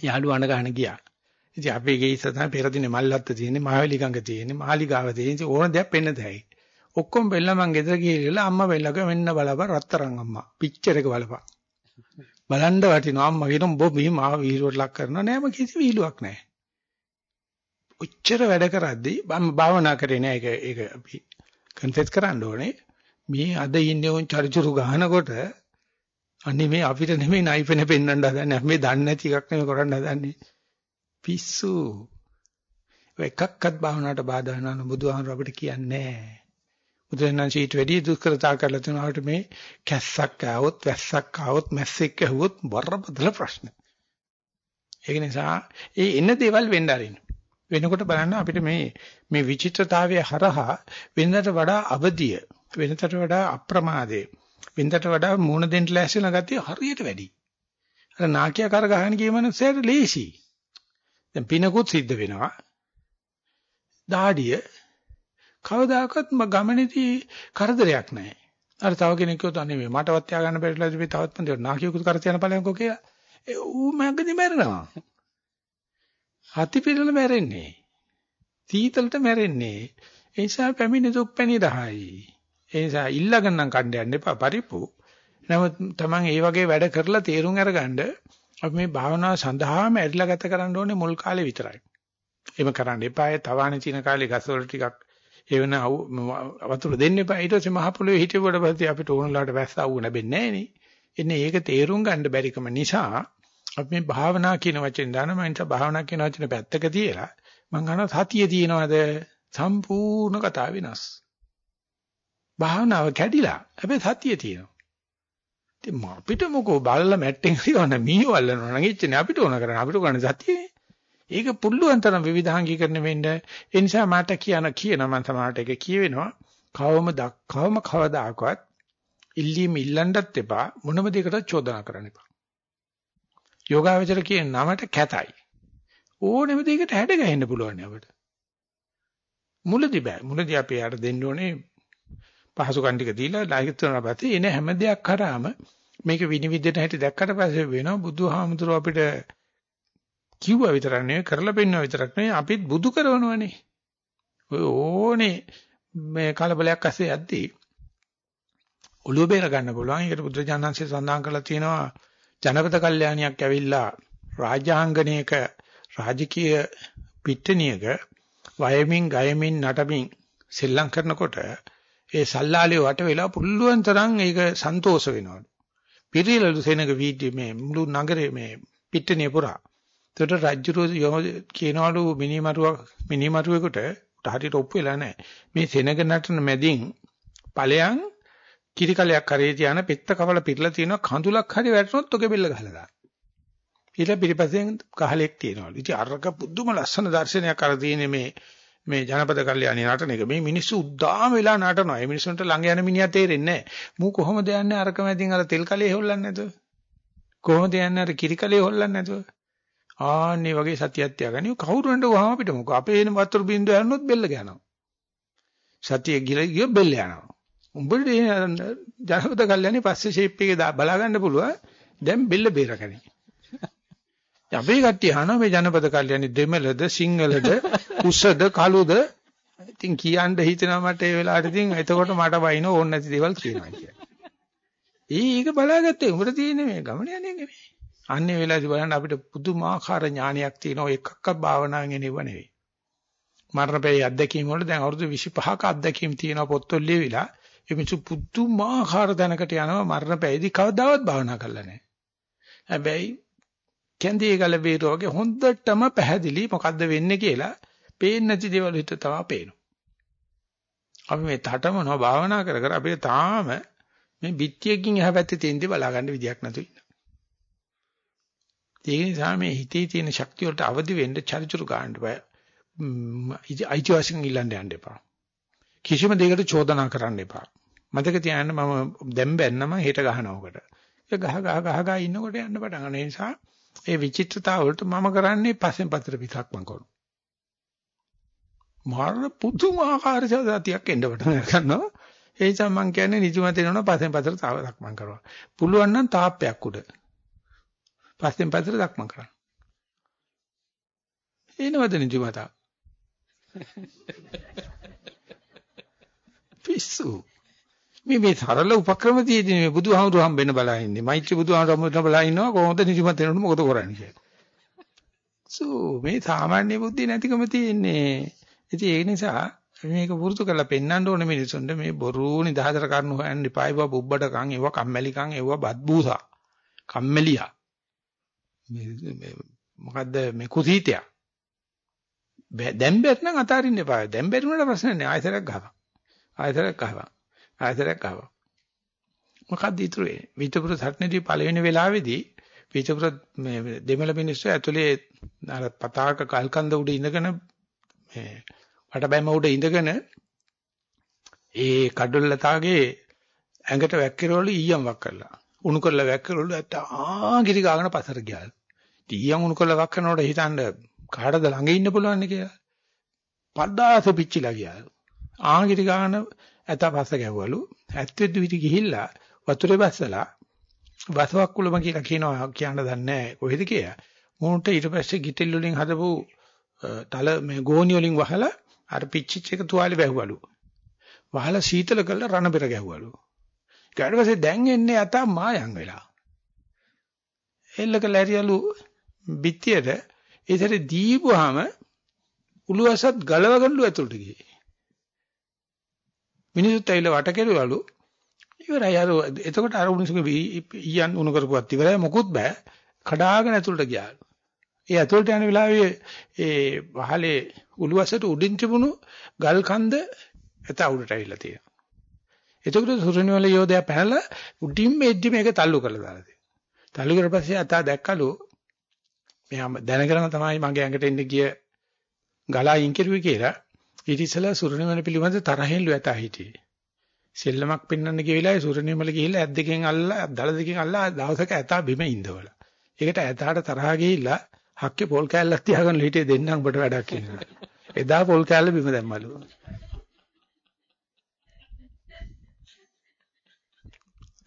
යාළුවන ගහන ගියා. ඉතින් අපේ ගේ ඉස්ස තමයි පෙර දිනේ මල්ලත්ත තියෙන්නේ, මාවැලි ගඟ තියෙන්නේ, මාලිගාව තියෙන්නේ. ඕන දෙයක් පෙන්න දෙයි. ඔක්කොම බෙල්ල මං ගෙදර ගිහලා අම්මා බෙල්ලක මෙන්න බලපන් රත්තරන් අම්මා. පික්චර් එක බලපන්. බලන්න වටිනවා අම්මා කියන ඔබ මෙහි මාව විහිළුවට ලක් කරනවා නෑ මම කිසි විහිළුවක් නෑ. ඔච්චර වැඩ කරද්දී මම භාවනා කරේ නෑ ඒක ඒක අපි කන්ෆෙස් කරන්න ඕනේ. මේ අද ඉන්නේ උන් චරිචුරු ගහනකොට අනේ මේ අපිට නෙමෙයි නයිපෙන පෙන්වන්න හදන්නේ. මේ දන්නේ නැති එකක් නෙමෙයි කරන්න හදන්නේ. පිස්සු. එකක්වත් භාවනාවට බාධා වෙනවා බුදුහාමර අපිට කියන්නේ නෑ. බුදුරජාණන් ඊට වැඩි දුෂ්කරතා කරලා තුනකට මේ කැස්සක් ආවොත් වැස්සක් ආවොත් මැස්සෙක් ඇහුවොත් බරපතල ප්‍රශ්න. ඒක නිසා ඒ එන දේවල් වෙන්න ආරින්න. වෙනකොට බලන්න අපිට මේ මේ විචිත්‍රතාවය හරහා වෙනදට වඩා අවදිය වෙනදට වඩා අප්‍රමාදය වෙනදට වඩා මූණ දෙන්න ලෑස්තිලා ගතිය හරියට වැඩි. අර නාකිය කර ගහන ගිය මනුස්සයට ලේසි. දැන් පිනකුත් සිද්ධ වෙනවා. දාඩිය කවදාකවත් ගමනේදී කරදරයක් නැහැ. අර තව කෙනෙක් කිව්වොත් අනේ මේ මටවත් තියාගන්න බැරිලා ඉතින් තවත් පන්දේ නාකියෙකුත් කර තියන ඵලයන්කෝ කියලා. ඒ ඌ මගදී මැරෙනවා. හති පිරෙල මැරෙන්නේ. සීතලට මැරෙන්නේ. ඒ නිසා පැමිණි දුක් පැණි රහයි. ඒ නිසා ඉල්ලගෙන නම් කණ්ඩ යන්න එපා පරිප්පු. නමුත් Taman ඒ වගේ වැඩ කරලා තේරුම් අරගන්න අපි මේ භාවනාව සඳහාම ඇරිලා ගත කරන්න ඕනේ මුල් කාලේ විතරයි. එහෙම කරන්න එපා. ඒ තවානේ තියෙන කාලේ ගස්වල ටිකක් ඒ වෙන වතුර දෙන්න එපා. ඊට පස්සේ මහ පොළොවේ හිටෙවට පස්සේ අපිට ඕනලාට වැස්ස ආවු නැබෙන්නේ නැහැ නේ. එන්නේ ඒක තේරුම් ගන්න බැරිකම නිසා අපි මේ භාවනා කියන වචෙන් දාන මම නිසා භාවනා කියන වචනේ පැත්තක තියලා මං අහනවා සතිය තියෙනවද සම්පූර්ණ කතාව වෙනස්. භාවනාව කැඩිලා හැබැයි සතිය තියෙනවා. ඉතින් අපිට මොකෝ බල්ලා මැට්ටෙන් කියවන මීයෝ අල්ලනවා නම් එච්චනේ අපිට ඕන කරන්නේ අපිට කරන්නේ සතියනේ. ඒක පුළුවන් තරම් විවිධාංගීකරණය වෙන්න ඒ නිසා මට කියන කියන මම සමහරට ඒක කියවෙනවා කවම දක්වම කවදාකවත් ඉල්ලීම ඉල්ලන්නත් එපා මොනම දෙයකට චෝදනා කරන්න එපා. යෝගාවචර කියන නමට කැතයි. ඕනෙම දෙයකට හැඩ ගහන්න පුළුවන් අපිට. මුලදි බෑ. මුලදි අපි යාට දෙන්න ඕනේ පහසුකම් ටික දීලා ලයික් කරනවා පස්සේ එන හැම දෙයක් කරාම මේක විනිවිදට හැටි දැක්කට පස්සේ වෙනවා බුදුහාමුදුරුව අපිට කිව්වා විතරක් නෙවෙයි කරලා පෙන්නවා විතරක් නෙවෙයි අපිත් බුදු කරනවනේ. ඔය ඕනේ මේ කලබලයක් ඇස්සේ යද්දී ඔළුව බේර ගන්න පුළුවන්. ඒකට බුදුජානන්සේ සඳහන් කරලා තියෙනවා ජනපද කල්යාණියක් ඇවිල්ලා රාජාංගණයක රාජකීය පිට්ටනියක වයමින් ගයමින් නටමින් සෙල්ලම් කරනකොට ඒ සල්ලාලිය වට වෙලා පුළුවන් තරම් ඒක සන්තෝෂ වෙනවලු. පිරිලලු සෙනග වීඩියෝ මේ මුළු නගරේ මේ පිට්ටනිය පුරා. ඒකට රජුරෝ කියනවලු මිනිමරුවක් මිනිමරුවෙකුට හරියට ඔප්පු වෙලා නැහැ. මේ සෙනග නටන මැදින් ඵලයන් කිරිකලයක් කරේ තියාන පෙත්ත කවල පිරලා තියෙනවා කඳුලක් හරි වැටුනොත් ඔගේ බෙල්ල ගහලා දාන්න. ඊට පිටිපස්සෙන් කහලෙක් තියෙනවලු. ඉතින් අරක පුදුම ලස්සන දර්ශනයක් අර තියෙන්නේ මේ මේ ජනපද කල්යාණී නටන එක. මේ මිනිස්සු උද්දාම වෙලා නටනවා. ඒ මිනිස්සුන්ට ළඟ යන මිනිහා තේරෙන්නේ නැහැ. මූ කොහොමද යන්නේ අරක මැදින් අර තෙල් කලේ හොල්ලන්නේ නැතුව? කොහොමද යන්නේ අර කිරි කලේ හොල්ලන්නේ නැතුව? ආන්නේ වගේ සතියක් තියාගනි. කවුරු වෙනද වහම අපිට මොකෝ. අපේ එන වතුර බින්දුව යනොත් බෙල්ල ගහනවා. සතිය ගිල ගිය බෙල්ල යනවා. උඹට ජනපද කල්යනේ පස්සේ ෂේප් එකේ බලා ගන්න පුළුවන්. දැන් බෙල්ල බේරගනි. අපේ කට්ටිය අහනවා මේ ජනපද කල්යනේ දෙමළද සිංහලද කුසද කළුද ඉතින් කියන්න හිතෙනවා මට ඒ වෙලාවට ඉතින් එතකොට මට වයින් ඕන නැති දේවල් කියනවා කියන්නේ. ඒක බලාගත්තේ උඹට තියෙන මේ ගමන යන්නේ නෙමෙයි. අන්නේ වෙලාවදී බලන්න අපිට පුදුමාකාර ඥානයක් තියෙනවා එකක්වත් භාවනාවෙන් එනව නෙවෙයි. මරණපේ අත්දැකීම් වල දැන් අවුරුදු 25ක අත්දැකීම් තියෙනවා පොත්වල ලියවිලා ඒ මිනිස්සු පුදුමාකාර දැනකට යනවා මරණපේදී කවදාවත් භාවනා කරලා නැහැ. හැබැයි කැන්දී ගල වේරෝ වගේ හොඳටම පැහැදිලි මොකද්ද වෙන්නේ කියලා පේන්නේ නැති දේවල් හිත තව පේනවා. අපි මේ තටමනවා භාවනා කර කර අපිට තාම මේ පිටියකින් එහා පැත්තේ තියෙන දේ බලා ගන්න විදියක් නැතු ඉන්න. ඒ නිසා මේ හිතේ තියෙන ශක්තිය වලට අවදි වෙන්න චරිචුරු ගන්න බෑ. අයිතිවාසිකම් ඉල්ලන්න යන්න එපා. කිසිම දෙයකට චෝදනා කරන්න එපා. මතක තියාගන්න මම දැන් බැන්නම හෙට ගහනවකට. ඒ ගහ ගහ ගහ ගහ ඉන්නකොට යන්න පටන් ගන්න නිසා ඒ විචිත්‍රතාව වලට මම කරන්නේ පස්සෙන් පතර පිටක් මම කරනවා. මාර පුදුමාකාර සතියක් එන්න පටන් ගන්නවා. ඒ නිසා මම කියන්නේ නිදිමත එනවනම් පස්සෙන් පතර තාවයක් මම කරනවා. පුළුවන් නම් තාප්පයක් උඩ. පස්සෙන් පතර දක්ම කරන්න. එනවද නිදිමත? පිස්සු. මේ මේ සරල උපක්‍රම තියෙදි මේ බුදුහාමුදුරු හම්බෙන්න බලා ඉන්නේ. මෛත්‍රී බුදුහාමුදුරු හම්බෙන්න බලා ඉන්නවා කොහොමද නිදිමත එනකොට මොකද කරන්නේ කියලා. සෝ මේ සාමාන්‍ය බුද්ධිය නැතිකම තියෙන්නේ. ඉතින් ඒ නිසා මේක පුරුදු කරලා පෙන්වන්න ඕනේ මිනිසුන්ට මේ බොරු නිදහතර කරන හොයන්න එපා. ඒවා බුබ්බඩකම්, ඒවා කම්මැලිකම්, ඒවා බද්බූසා. කම්මැලියා. මේ මොකද්ද මේ කුසීතය. දැන් බැත්නම් අතාරින්න එපා. දැන් බැරිුණාට ප්‍රශ්න නැහැ. ආයතරයක් ගහපන්. ආයතරයක් ගහපන්. ආයතරයක් ගහපන්. මොකක්ද ඉතුරු වෙන්නේ? විතපුර සටනේදී පළවෙනි වෙලාවේදී විතපුර මේ දෙමළ මිනිස්සු ඇතුලේ අර පතාක කල්කන්ද උඩ ඉඳගෙන මේ වටබැම උඩ ඉඳගෙන ඒ කඩොල්ලතාගේ ඇඟට වැක්කිරවලු ඊයම් වක් කරලා. උණු කරලා වැක්කිරවලු ඇත්ත ආ ගිරි ගාගෙන පසර ගියාලු. ඊයම් උණු කරලා වක් කරනකොට හිතන්න කාටද ළඟ ඉන්න පුළුවන් කියලා. පද්දාස පිච්චිලා ගියා. ආගිරි ගාන ඇත පස්ස ගැව්වලු. ඇත්තෙද්දු විදි ගිහිල්ලා වතුරේ බස්සලා වසවක් කුලම කියලා කියනවා කියන්න දන්නේ නැහැ කොහෙද කියලා. මොන්ට ඊට පස්සේ ගිතෙල් වලින් හදපු තල මේ ගෝණි වලින් වහලා අර පිච්චිච් එක තුවාලේ වැහුවලු. වහලා සීතල කරලා රණ පෙර ගැහුවලු. ඊට පස්සේ දැන් එන්නේ අත මායම් වෙලා. එල්ලක ලැරියලු බිත්තියට ඒතර දීපුවාම උළුවසත් ගලවගන්නලු ඇතුළට ගියේ. මිනිස්සුත් ඇවිල්ලා වට කෙරුවලු. ඉවරයි අර එතකොට අර උණුසුගේ ඊයන් උණු කරපුවත් ඉවරයි මොකුත් බෑ. කඩාගෙන ඇතුළට ගියාලු. ඒ ඇතුළට යන වෙලාවේ ඒ වහලේ උළුවසට උඩින් තිබුණු ගල් කන්ද එත උඩට ඇවිල්ලා තියෙනවා. එතකොට සුරණිවල යෝධයා පැනලා උඩින් මෙද්දි මේක තල්ලු කරලා දාලා තියෙනවා. තල්ලු කරලා පස්සේ අතා දැක්කලු මෙයා දැනගෙන තමයි මගේ ඇඟට එන්න ගිය ගලා ඉන් කෙරුවේ කියලා. ඊට ඉස්සෙල්ලා සුරණිවල පිළිබඳ තරහෙන්ලු ඇතා හිටියේ. සෙල්ලමක් පෙන්වන්න ගිය වෙලාවේ සුරණිවල ගිහිල්ලා ඇත් දෙකෙන් අල්ලලා දල දෙකෙන් අල්ලලා දවසක ඇතා බිම ඉඳවල. ඒකට ඇතාට තරහා ගිහිල්ලා හක්කේ පොල් කෑල්ලක් තියාගෙන හිටියේ දෙන්නම් ඔබට වැඩක් කියනවා. එදා පොල් කෑල්ල බිම දැම්මලු.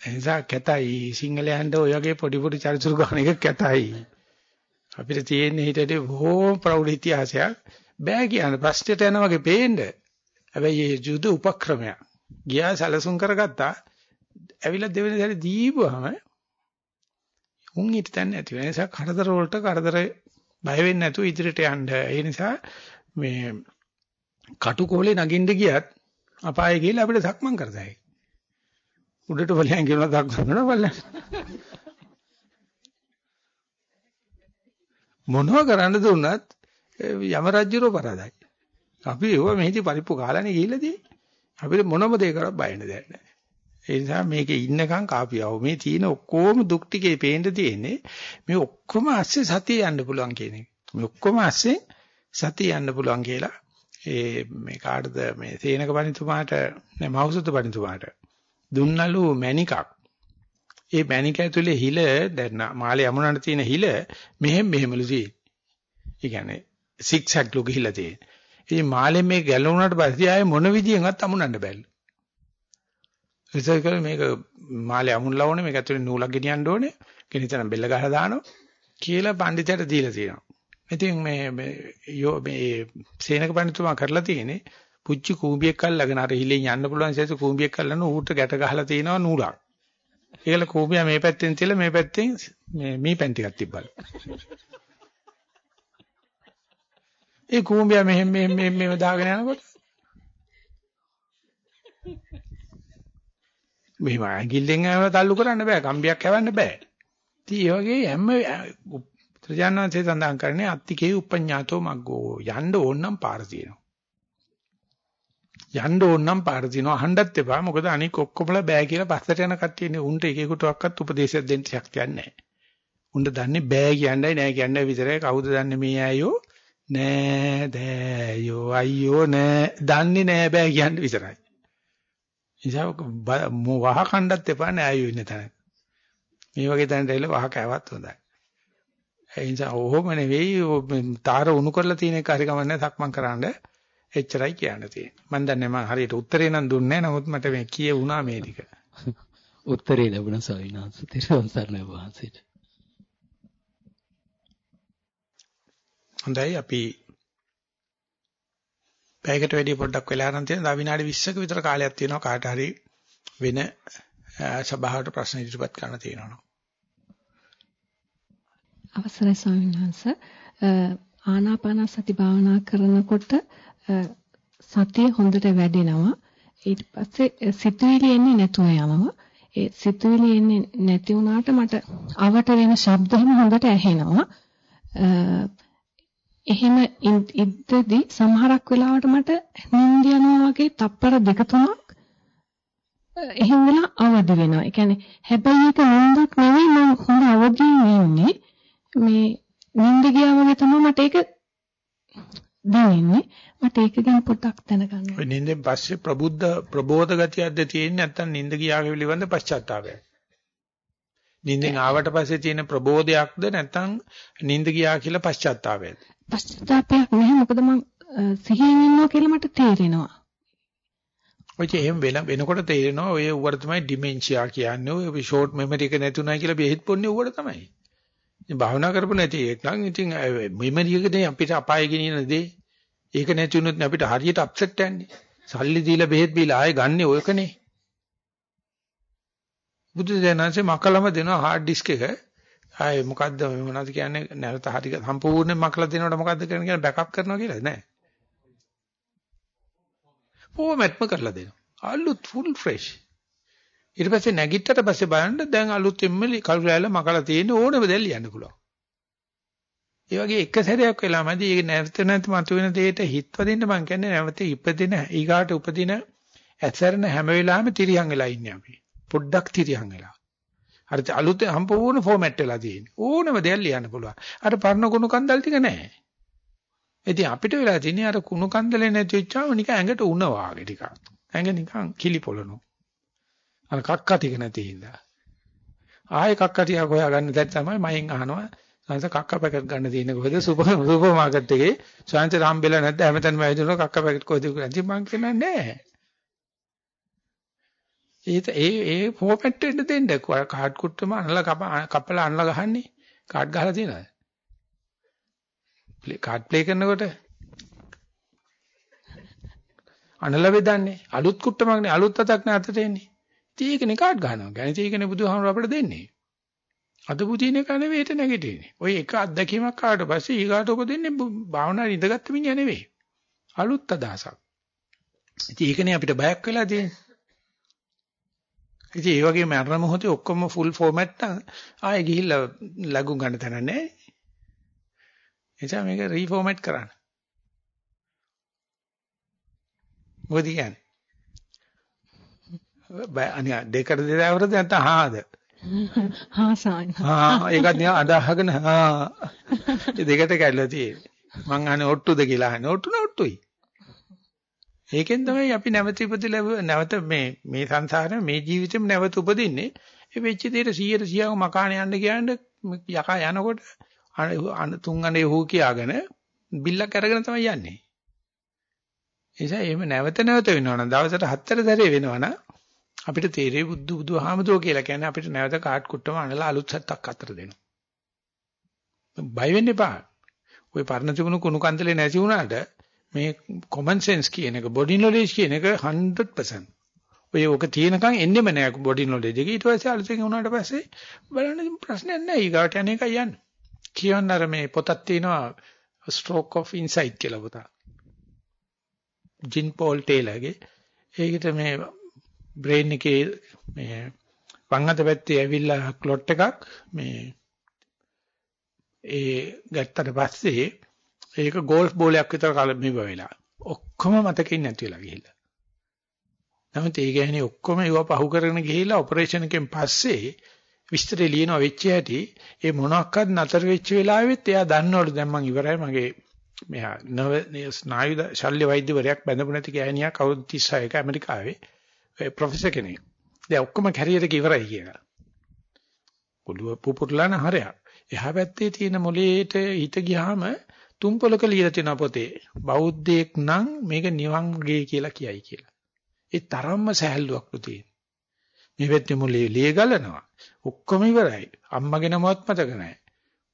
එනිසා කැතයි සිංහලයන්ට ඔය වගේ පොඩි පොඩි චරිචුරු ගන්න එක කැතයි. අපිට තියෙන්නේ හිතේ බොහොම ප්‍රෞಢ ඉතිහාසයක්. බෑ කියන ප්‍රශ්නෙට යන වගේ පේන්න. හැබැයි මේ ජුද උපක්‍රමයක්. ගියා සැලසුම් කරගත්තා. ඇවිල්ලා දෙවෙනි සැරේ දීපුවාම උන් ඊට දැන් නැති වෙන නිසා කරදර වලට කරදර බය වෙන්නේ නැතුව ඉදිරියට යන්න. ඒ නිසා මේ කටුකොලේ නගින්න ගියත් අපායේ ගිහලා අපිට සක්මන් කරතයි. උඩට වලියන් කියනවා සක්මන් කරනවා බලන්න. මොනවා කරන්න දුන්නත් යම රජුරෝ පරාදයි. අපි ඒව මෙහිදී පරිප්පු කාලානේ ගිහිල්ලා තියෙන්නේ. අපිට මොනම දෙයක් කරක් බය වෙන්න දෙයක් නැහැ. ඒ නිසා මේකේ ඉන්නකම් කාපියව මේ තියෙන ඔක්කොම දුක් ටිකේ පේන්න තියෙන්නේ මේ ඔක්කොම ඇස්සේ සතිය යන්න පුළුවන් කියන එක. මේ ඔක්කොම ඇස්සේ සතිය යන්න පුළුවන් කියලා ඒ මේ කාටද මේ සේනක බණිතුමාට නෑ මහෞසුත බණිතුමාට දුන්නලු මැණිකක්. ඒ මැණික ඇතුලේ හිල දැන් මාලේ යමුනට තියෙන හිල මෙහෙම මෙහෙමලු තියෙන්නේ. ඒ කියන්නේ සික්සැක් ලු ගිහිලා තියෙන්නේ. ඉතින් මාලෙන් මේ ගැලවුණාට පස්සේ ආයේ මොන විදියෙන්වත් අමුණන්න බැල්ලු. රිසර්ච් කරලා මේක මාලේ අමුණලා ඕනේ මේක ඇතුලේ නූලක් ගෙනියන්න ඕනේ. ගෙනිතන බෙල්ල ගහලා දානවා කියලා පඬිතයට දීලා තියෙනවා. ඉතින් මේ මේ යෝ මේ සේනක පඬිතුමා කරලා තියෙන්නේ පුච්චි කූඹියක් අල්ලගෙන අර හිලෙන් යන්න පුළුවන් සේස කූඹියක් අල්ලන ඌට ගැට ගහලා තියෙනවා නූලක්. ඒකල කූඹියා මේ පැත්තෙන් තියලා මේ පැත්තෙන් මේ මී පැන් ටිකක් තිබ්බලු. ඒ කූඹියා මෙහෙම මෙහෙම මෙහෙම දාගෙන යනකොට මෙහෙම ඇඟිල්ලෙන් ආව තල්ලු කරන්න බෑ කම්බියක් හැවන්න බෑ. ඉතින් ඒ වගේ හැම ත්‍රිජානන්සේ සඳහන් කරන්නේ අත්තිකේ උපඤ්ඤාතෝ මග්ගෝ යන්න ඕන නම් පාර තියෙනවා. යන්න ඕන නම් පාර තියෙනවා අහන්නත් එපා මොකද අනික ඔක්කොමලා බෑ කියලා පස්සට යන කට්ටියනේ උන්ට එකෙකුටවත් උපදේශයක් දෙන්න ශක්තියක් නැහැ. උන්ට දන්නේ බෑ කියන්නයි නෑ කියන්නයි විතරයි කවුද දන්නේ මේ අයෝ නෑ දෑයෝ අයියෝ නෑ දන්නේ නෑ බෑ කියන්නේ විතරයි. නිසා වහ කණ්ඩත් එපා නෑ අයියෝ ඉන්න තැන. මේ වගේ තැනට ඇවිල්ලා වහ කෑවත් හොඳයි. ඒ නිසා ඔහොම නෙවෙයි තාර උණු කරලා තියෙන එක හරි ගමන්නේ සක්මන් කරන්න එච්චරයි කියන්න තියෙන්නේ. මම දන්නේ මම හරියට උත්තරේ නම් දුන්නේ නැහැ. නමුත් මට මේ කියුණා මේ ටික. උත්තරේ ලැබුණා සවිනාස තිරවන් සරණ වහන්සේට. හොඳයි අපි පැයකට වැඩි පොඩ්ඩක් වෙලා ගන්න තියෙන. තව විනාඩි 20ක විතර කාලයක් තියෙනවා කාට හරි වෙන සභාවට ප්‍රශ්න ඉදිරිපත් කරන්න තියෙනවා. අවසරයි ස්වාමීන් වහන්සේ ආනාපාන සති භාවනා කරනකොට සතිය හොඳට වැඩෙනවා ඊට පස්සේ සිතුවිලි එන්නේ නැතුව යනවා ඒ සිතුවිලි එන්නේ නැති වුණාට මට අවට වෙන ශබ්ද හොඳට ඇහෙනවා එහෙම ඉද්දදී සමහරක් වෙලාවට මට නිින්ද යනවා වගේ තප්පර දෙක තුනක් එහෙම වෙලා අවදි වෙනවා. ඒ කියන්නේ හැබැයි ඒක නිින්දක් නෙවෙයි මම හොඳ අවදියෙන් ඉන්නේ. මේ නිින්ද ගියා වගේ තමයි මට ඒක දැනෙන්නේ. මට ඒක ගැන පොඩ්ඩක් දැනගන්න. ඔය නිින්දෙන් පස්සේ ප්‍රබුද්ධ ප්‍රබෝධ ගතියක්ද තියෙන්නේ නැත්නම් නිින්ද ගියාගේ පිළිබඳ පශ්චාත්තාපයක්? නිින්දෙන් ආවට පස්සේ තියෙන ප්‍රබෝධයක්ද නැත්නම් නිින්ද ගියා කියලා පශ්චාත්තාපයක්ද? පශ්චාත්තාවයක් නැහැ මොකද මං සිහියෙන් ඉන්නවා කියලා මට තේරෙනවා. ඔය එහෙම වෙන වෙනකොට තේරෙනවා ඔය උවට තමයි ඩිමෙන්ෂියා කියන්නේ ඔය ෂෝට් මෙමරි එක නැතුණයි කියලා බෙහෙත් පොන්නේ උවට තමයි. ඉතින් භාවනා කරපු නැති එක නම් ඉතින් මෙමරි එකනේ අපිට අපාය ගෙනියන දේ. ඒක නැති වුණොත් අපිට හරියට අප්සෙට් යන්නේ. සල්ලි දීලා බෙහෙත් බීලා ආයෙ ගන්නෙ ඔයකනේ. බුදු දනන්සේ මකලම දෙනවා හાર્ඩ් ඩිස්ක් එක. ආයේ මොකද්ද මොනවද කියන්නේ නැවත හරි සම්පූර්ණයෙන් මකලා දෙනකොට මොකද්ද කියන්නේ බෑකප් කරනවා කියලා නෑ. ෆෝමැට්ම කරලා දෙනවා. අලුත් ෆුල් ෆ්‍රෙෂ්. ඊට පස්සේ නැගිට්ටට පස්සේ බලන්න දැන් අලුතෙන්ම කළු රැල්ල මකලා තියෙන ඕනෙම දෙයක් ලියන්න පුළුවන්. ඒ වගේ එක සැරයක් වෙලා මදි ඒක නැවත නැති මතුවෙන දෙයට හිත වදින්න මං කියන්නේ නැවත ඉපදින ඊගාට උපදින ඇසරන හැම වෙලාවෙම තිරියන් වෙලා ඉන්නේ අපි. පොඩ්ඩක් තිරියන් වෙලා. අර අලුත් සම්පූර්ණ ෆෝමැට් වෙලා තියෙන්නේ. ඕනම දෙයක් ලියන්න පුළුවන්. අර පරණ කුණු කන්දල් ටික නැහැ. ඉතින් අපිට වෙලා තියෙන්නේ අර කුණු කන්දලේ නැති වෙච්චාම නිකන් ඇඟට උණ වාගේ ටිකක්. ඇඟ නිකන් කිලි පොළනවා. අර කක්ක ටික නැති හින්දා. ආයෙ කක්ක ටික හොයාගන්න දැන් තමයි මයෙන් අහනවා. සංස කක්ක පැකට් ගන්න තියෙන කොහෙද සුපර් සුපර් මාකට් එකේ සංස හම්බෙලා නැද්ද හැමතැනම ඇවිදිනවා කක්ක පැකට් කොහෙද කියලා. ඉතින් මං කියන්නේ නැහැ. ඒ ඒ ඒ ෆෝමැට් වෙන්න දෙන්න කාඩ් කුට්ටම අනලා කපලා අනලා ගහන්නේ කාඩ් ගහලා තියෙනවද? කාඩ් ප්ලේ කරනකොට අනල බෙදන්නේ අලුත් කුට්ටමක්නේ අලුත් අතක් නේ අතට එන්නේ. ඉතින් ඒකනේ කාඩ් ගන්නවා. ගැන ඒකනේ බුදුහාමුදුර අපිට දෙන්නේ. අද පුතින එක නෙවෙයි හිට නැගිටින්නේ. ඔය එක අත්දැකීමක් ආවට පස්සේ ඊගාට උපදින්නේ භාවනාවේ ඉඳගත්තු මිනිහා නෙවෙයි. අලුත් අදහසක්. ඉතින් ඒකනේ අපිට බයක් වෙලා තියෙන්නේ. ඉතින් ඒ වගේ මරණ මොහොතේ ඔක්කොම ෆුල් ෆෝමැට් නම් ආයෙ ගිහිල්ලා ලඝු ගන්න තැන නැහැ. එනිසා මේක රීෆෝමැට් කරන්න. මොකද කියන්නේ? බය අනියා දෙකට දෙදවරද නැත්නම් හාද? හා සාන්. හා ඒකත් නිකන් අදහගෙන හා දෙකට කැඩලා තියෙන්නේ. මං අහන්නේ ඔට්ටුද කියලා අහන්නේ. ඔට්ටු නෝට්ටුයි. ඒකෙන් තමයි අපි නැවත ඉපදලා නැවත මේ මේ සංසාරේ මේ ජීවිතෙම නැවත උපදින්නේ. ඒ වෙච්ච දෙයට 100 100ක් මකාන යන්න කියන්නේ යකා යනකොට තුන් අනේ හූ කියාගෙන බිල්ලක් අරගෙන තමයි යන්නේ. ඒ නිසා එහෙම නැවත නැවත වෙනවනම් දවසට හතර සැරේ වෙනවනම් අපිට තේරෙයි බුදු බුදුහාමුදුරුවෝ කියලා කියන්නේ අපිට නැවත කාට් කුට්ටම අනලා අලුත් සත්තක් අතර දෙනවා. බය වෙන්න එපා. ওই පරණ තිබුණු කුණු කන්දලේ නැති වුණාට මේ common sense කියන එක body knowledge කියන එක 100%. ඔය ඔක තියෙනකන් එන්නෙම නෑ body knowledge එක. ඊට පස්සේ අලුතෙන් වුණාට පස්සේ බලන්න ප්‍රශ්නයක් නෑ. ඊගාට යන එකයි යන්නේ. කියවන්න අර මේ පොතක් තියෙනවා stroke of insight කියලා පොතක්. ජින් පෝල් ටේලර්ගේ. ඒකට මේ බ්‍රේන් එකේ මේ වම් අත පැත්තේ ඇවිල්ලා ක්ලොට් එකක් මේ ඒ ගත්තට පස්සේ ඒක ගෝල්ෆ් බෝලයක් විතර කලමිව වෙලා ඔක්කොම මතකින් නැති වෙලා ගිහිල්ලා. නමුත් ඒ කියන්නේ ඔක්කොම ඒව පහු කරගෙන ගිහිල්ලා ඔපරේෂන් එකෙන් පස්සේ විස්තරේ ලියනවා වෙච්ච හැටි ඒ මොනක්වත් නතර වෙච්ච වෙලාවෙත් එයා දන්නවලු දැන් මං ඉවරයි මගේ මෙහා නව ස්නායු ශල්‍ය වෛද්‍යවරයෙක් බඳපු නැති ගෑණියක් අවුරුදු 36ක ඇමරිකාවේ ඒ ප්‍රොෆෙසර් කෙනෙක්. දැන් ඔක්කොම කැරියර් එක ඉවරයි කියලා. ඔළුව පුපුරලාන හරයක්. එහා පැත්තේ තියෙන මොලේට හිත ගියාම තුම්පලක ලියලා තියෙන පොතේ බෞද්ධයෙක් නම් මේක නිවන් ගේ කියලා කියයි කියලා. ඒ තරම්ම සහැල්ලුවක් තියෙන. මේ පැත්තේ මොලේ ලිය ගලනවා. ඔක්කොම ඉවරයි. අම්මගේ නමවත් මතක නැහැ.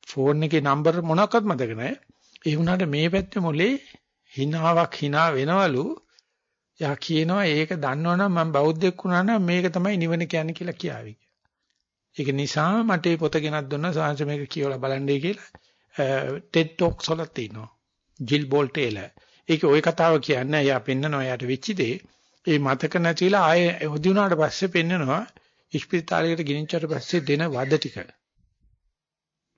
ෆෝන් එකේ නම්බර් මොනක්වත් මතක නැහැ. ඒ වුණාට මේ පැත්තේ මොලේ හිනාවක් hina වෙනවලු. යා කියනවා ඒක දන්නවනම් මම බෞද්ධෙක් වුණා නම් මේක තමයි නිවන කියන්නේ කියලා කියාවි. ඒක නිසා මට මේ පොත ගෙනත් දුන්නා සාංශ මේක කියවලා බලන්නයි කියලා. TED Talks වල තියෙනවා. Jill Bolte Taylor. ඒක ওই කතාව කියන්නේ එයා පෙන්නනවා එයාට වෙච්ච දේ. ඒ මතක නැතිලා ආයේ හොදි වුණාට පස්සේ පෙන්නනවා ඉස්පිරිතාලයකට ගෙනිච්චට පස්සේ දෙන වද ටික.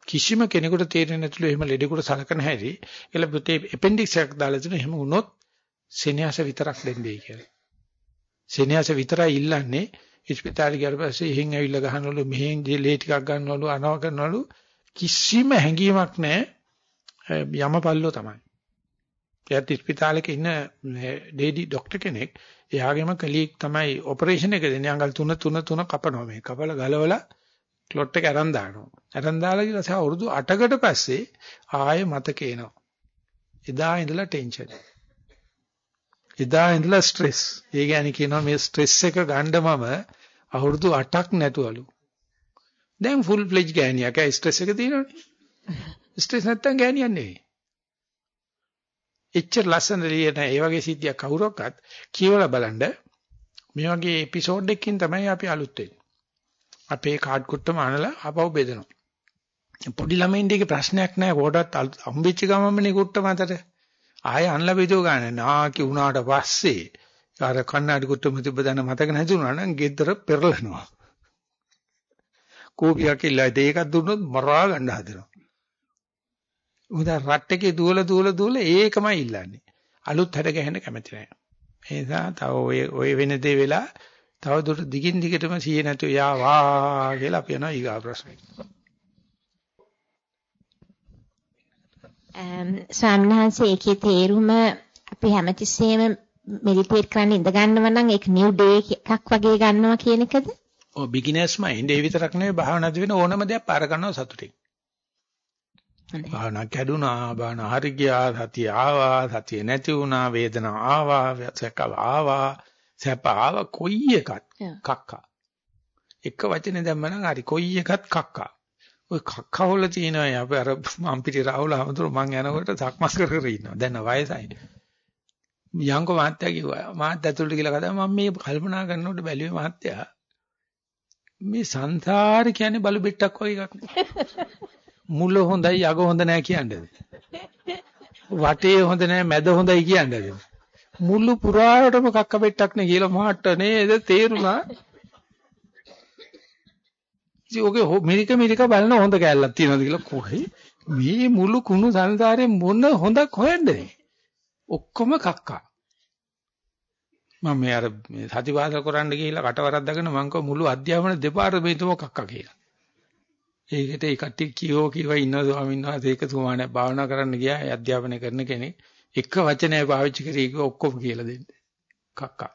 කිසිම කෙනෙකුට තේරෙන්නේ නැතුළු එහෙම ලෙඩෙකුට සලකන හැටි එළ පුතේ ඇපෙන්ඩික්ස් එකක් දාලා තියෙන එහෙම වුණොත් සෙනෙහස විතරක් දෙන්නේ කියලා. සෙනෙහස විතරයි ඉල්ලන්නේ. ඉස්පිරිතාලේ ගියාට පස්සේ එහෙන් ඇවිල්ලා ගහනවලු මෙහෙන් ලේ ටිකක් ගන්නවලු අනව කරනවලු. කිසිම හැඟීමක් නැහැ. යමපල්ලෝ තමයි. එයාත් ඉස්පිරිතාලේක ඉන්න ඩේඩි ડોක්ටර් කෙනෙක්. එයාගේම කලීග් තමයි ඔපරේෂන් එක දෙන්නේ. අඟල් 3 3 3 කපනවා මේ. කපලා ගලවලා ක්ලොට් එක අරන් දානවා. අරන් දාලා ඊට පස්සේ අවුරුදු 8කට පස්සේ ආයෙ මතක එනවා. එදා ඉඳලා ටෙන්ෂන්. එදා ඉඳලා ස්ට්‍රෙස්. ඒ කියන්නේ කියනවා මේ ස්ට්‍රෙස් එක ගන්න මම අවුරුදු 8ක් නැතුවලු. දැන් ෆුල් ෆ්ලෙජ් ගෑණියක්. ඒ ස්ට්‍රෙස් එක තියෙනවනේ. ස්ට්‍රෙස් නැත්තම් ගෑණියක් නෙවෙයි. එච්චර ලස්සන ලියන ඒ වගේ සිද්ධියක් කවුරක්වත් කියවලා බලන්න මේ වගේ එපිසෝඩ් එකකින් තමයි අපි අලුත් වෙන්නේ. අපේ කාඩ් කුට්ටම අනලා ආපහු බෙදනවා. පොඩි ළමයින්ගේ ප්‍රශ්නයක් නැහැ කොටත් හම්බෙච්ච ගමමනේ කුට්ට මතට. ආයෙ අන්ලා බෙදව ගන්න. නාකි වුණාට පස්සේ අර කන්නාඩි කුට්ටම තිබ්බ දන්න මතක නැතුණා නම් ගෙදර පෙරලනවා. කෝපියක් ඉල්ලයි දෙකක් දුන්නොත් මරා ගන්න හදනවා. උදා රට් එකේ දුවල දුවල දුවල ඒකමයි ඉල්ලන්නේ. අලුත් හැඩ ගැහෙන්න කැමති නැහැ. ඒ නිසා තව ඔය ඔය වෙන දේ වෙලා තව දුර දිගින් දිගටම සීය නැතුව යා වා කියලා අපි යනවා ඊගා ප්‍රශ්නෙට. ස්වාමීන් වහන්සේ ඒකේ තේරුම අපි හැමතිස්සෙම මෙඩිටේට් කරන්න ඉඳ ගන්නව නම් ඒක නිව් ඩේ එකක් වගේ ගන්නවා කියන එකද? ඔව් බිග්ිනර්ස් මයින්ඩ් ඒ විතරක් නෙවෙයි භාවනාද වෙන ඕනම දෙයක් පාර ගන්නවා සතුටින්. භාවනා කැඩුනා, භාවනා හරි ගියා, සතිය ආවා, සතිය නැති වුණා, වේදනාව ආවා, සැක ආවා, සැප ආවා කොයි එකත් කක්කා. එක වචනේ දැම්මනම් හරි කොයි එකත් කක්කා. ඔය කක්කා වල තියෙනවා අපි අර මම් පිටි රාහුල හමුදුර මං යනකොට සක්මස් කර කර ඉන්නවා. දැන් වයසයි. යංකෝ මහත්තයා කිව්වා මාත් ඇතුළට කියලා කතා මම මේ කල්පනා කරනකොට බැලුවේ මහත්තයා මේ සංසාරේ කියන්නේ බලු බෙට්ටක් වගේ එකක් මුල හොඳයි අග හොඳ නැහැ කියන්නේ. වටේ හොඳ නැහැ මැද හොඳයි කියන්නේ. මුළු පුරාවටම කක්ක බෙට්ටක් නේ කියලා මහට නේද තේරුණා. ඉතින් ඔගේ මෙරික මෙරික බලන හොඳ කැලලක් තියෙනවද කියලා කොහේ මේ මුළු කුණු සංසාරේ මොන හොඳක් හොයන්නේ ඔක්කොම කක්කා මම මේ අර මේ සතිවාස කරන්න ගිහිල්ලා කටවරද්දාගෙන මං කව මුළු අධ්‍යාපන දෙපාර්තමේන්තුවම කක්කා කියලා. ඒකට ඒ කට්ටිය කියෝ කියව ඉන්න ස්වාමීන් වහන්සේ ඒක තුමානේ භාවනා කරන්න ගියා ඒ අධ්‍යාපනය කරන කෙනෙක් එක වචනයක් පාවිච්චි කරේ කිව්ව ඔක්කොම කියලා දෙන්න. කක්කා.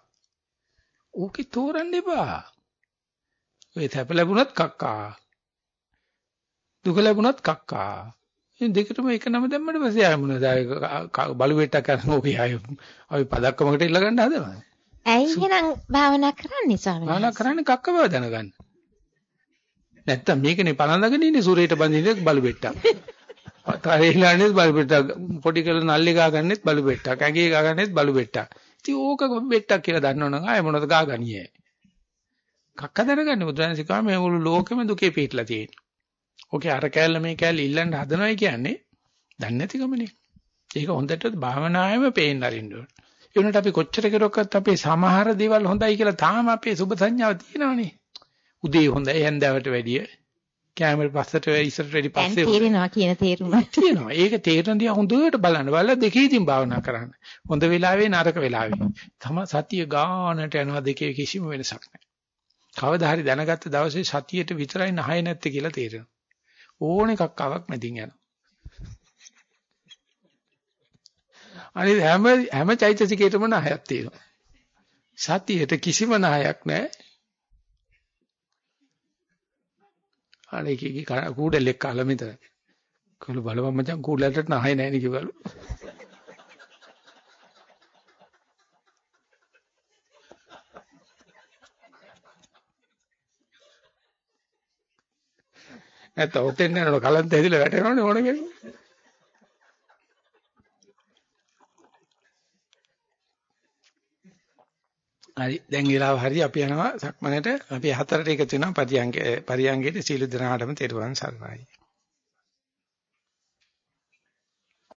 ඕකේ තෝරන්න එපා. ඔය තැප ලැබුණත් කක්කා. දුක ලැබුණත් කක්කා. මේ දෙකටම එක නම දැම්මට පස්සේ ආය මොනවද බලු වෙට්ටක් කරන ඕකේ ආය අපි පදක්කමකට ඉල්ල ගන්න හදනවා. ඇයි එහෙනම් භාවනා කරන්නේ ස්වාමීන්? භාවනා කරන්නේ කක්ක බව දැනගන්න. නැත්තම් මේකනේ පළඳගෙන ඉන්නේ සූරේට බඳින්නේ බලු වෙට්ටක්. තරේලානේ බලු වෙට්ටක් පොඩි කරලා නල්ලි ගා ගන්නෙත් බලු වෙට්ටක්. ඇඟේ ගා ගන්නෙත් බලු වෙට්ටක්. ඉතින් ඕක වෙට්ටක් කියලා දන්නවනම් ආය මොනවද ගා ගනියේ? කක්ක දැනගන්න බුදුන් සිකා මේ මුළු ලෝකෙම දුකේ පිටලා තියෙන්නේ. ඔකේ අර කෑල්ල මේ කෑල්ල ඉල්ලන්න හදනවයි කියන්නේ දන්නේ නැතිකමනේ. ඒක හොඳට භාවනාවෙම පේන්න අරින්න ඕන. ඒ වුණාට අපි කොච්චර කෙරුවක්වත් අපේ සමහර දේවල් හොඳයි කියලා තාම අපේ සුබ සංඥාව තියෙනවනේ. උදේ හොඳයි හැන්දෑවට වැඩිය. කැමර පස්සට ඉස්සරට වැඩි පස්සේ තේරෙනවා කියන තේරුම. තියෙනවා. ඒක තේරෙන දිහා හොඳට බලන්න. බලලා දෙකේදීම භාවනා කරන්න. හොඳ වෙලාවේ නරක වෙලාවේ. තම සතිය ගානට යනවා දෙකේ කිසිම වෙනසක් නැහැ. කවදා හරි දැනගත්ත දවසේ සතියට විතරයි නහය නැත්තේ කියලා තේරෙනවා. ඕන එකක් ආවක් මැදින් යනවා. අනිත් හැම හැම චෛතසිකයකටම නහයක් තියෙනවා. සතියට කිසිම නහයක් නැහැ. අනේ කීකී කූඩෙල්ලෙක් කාලා මෙතන. කළු බලපන් මචං කූඩලට නහය නැහැ නේ කිව්වලු. නැත්නම් ඔතෙන් යනකොට කලන්ත හැදිලා වැටෙනවනේ ඕන කෙනෙක්. හරි දැන් ඊළාව හරි අපි යනවා සක්මනට අපි හතරට එකතු වෙනවා පරියංගේ පරියංගේට සීල දනාටම තෙරුවන් සරණයි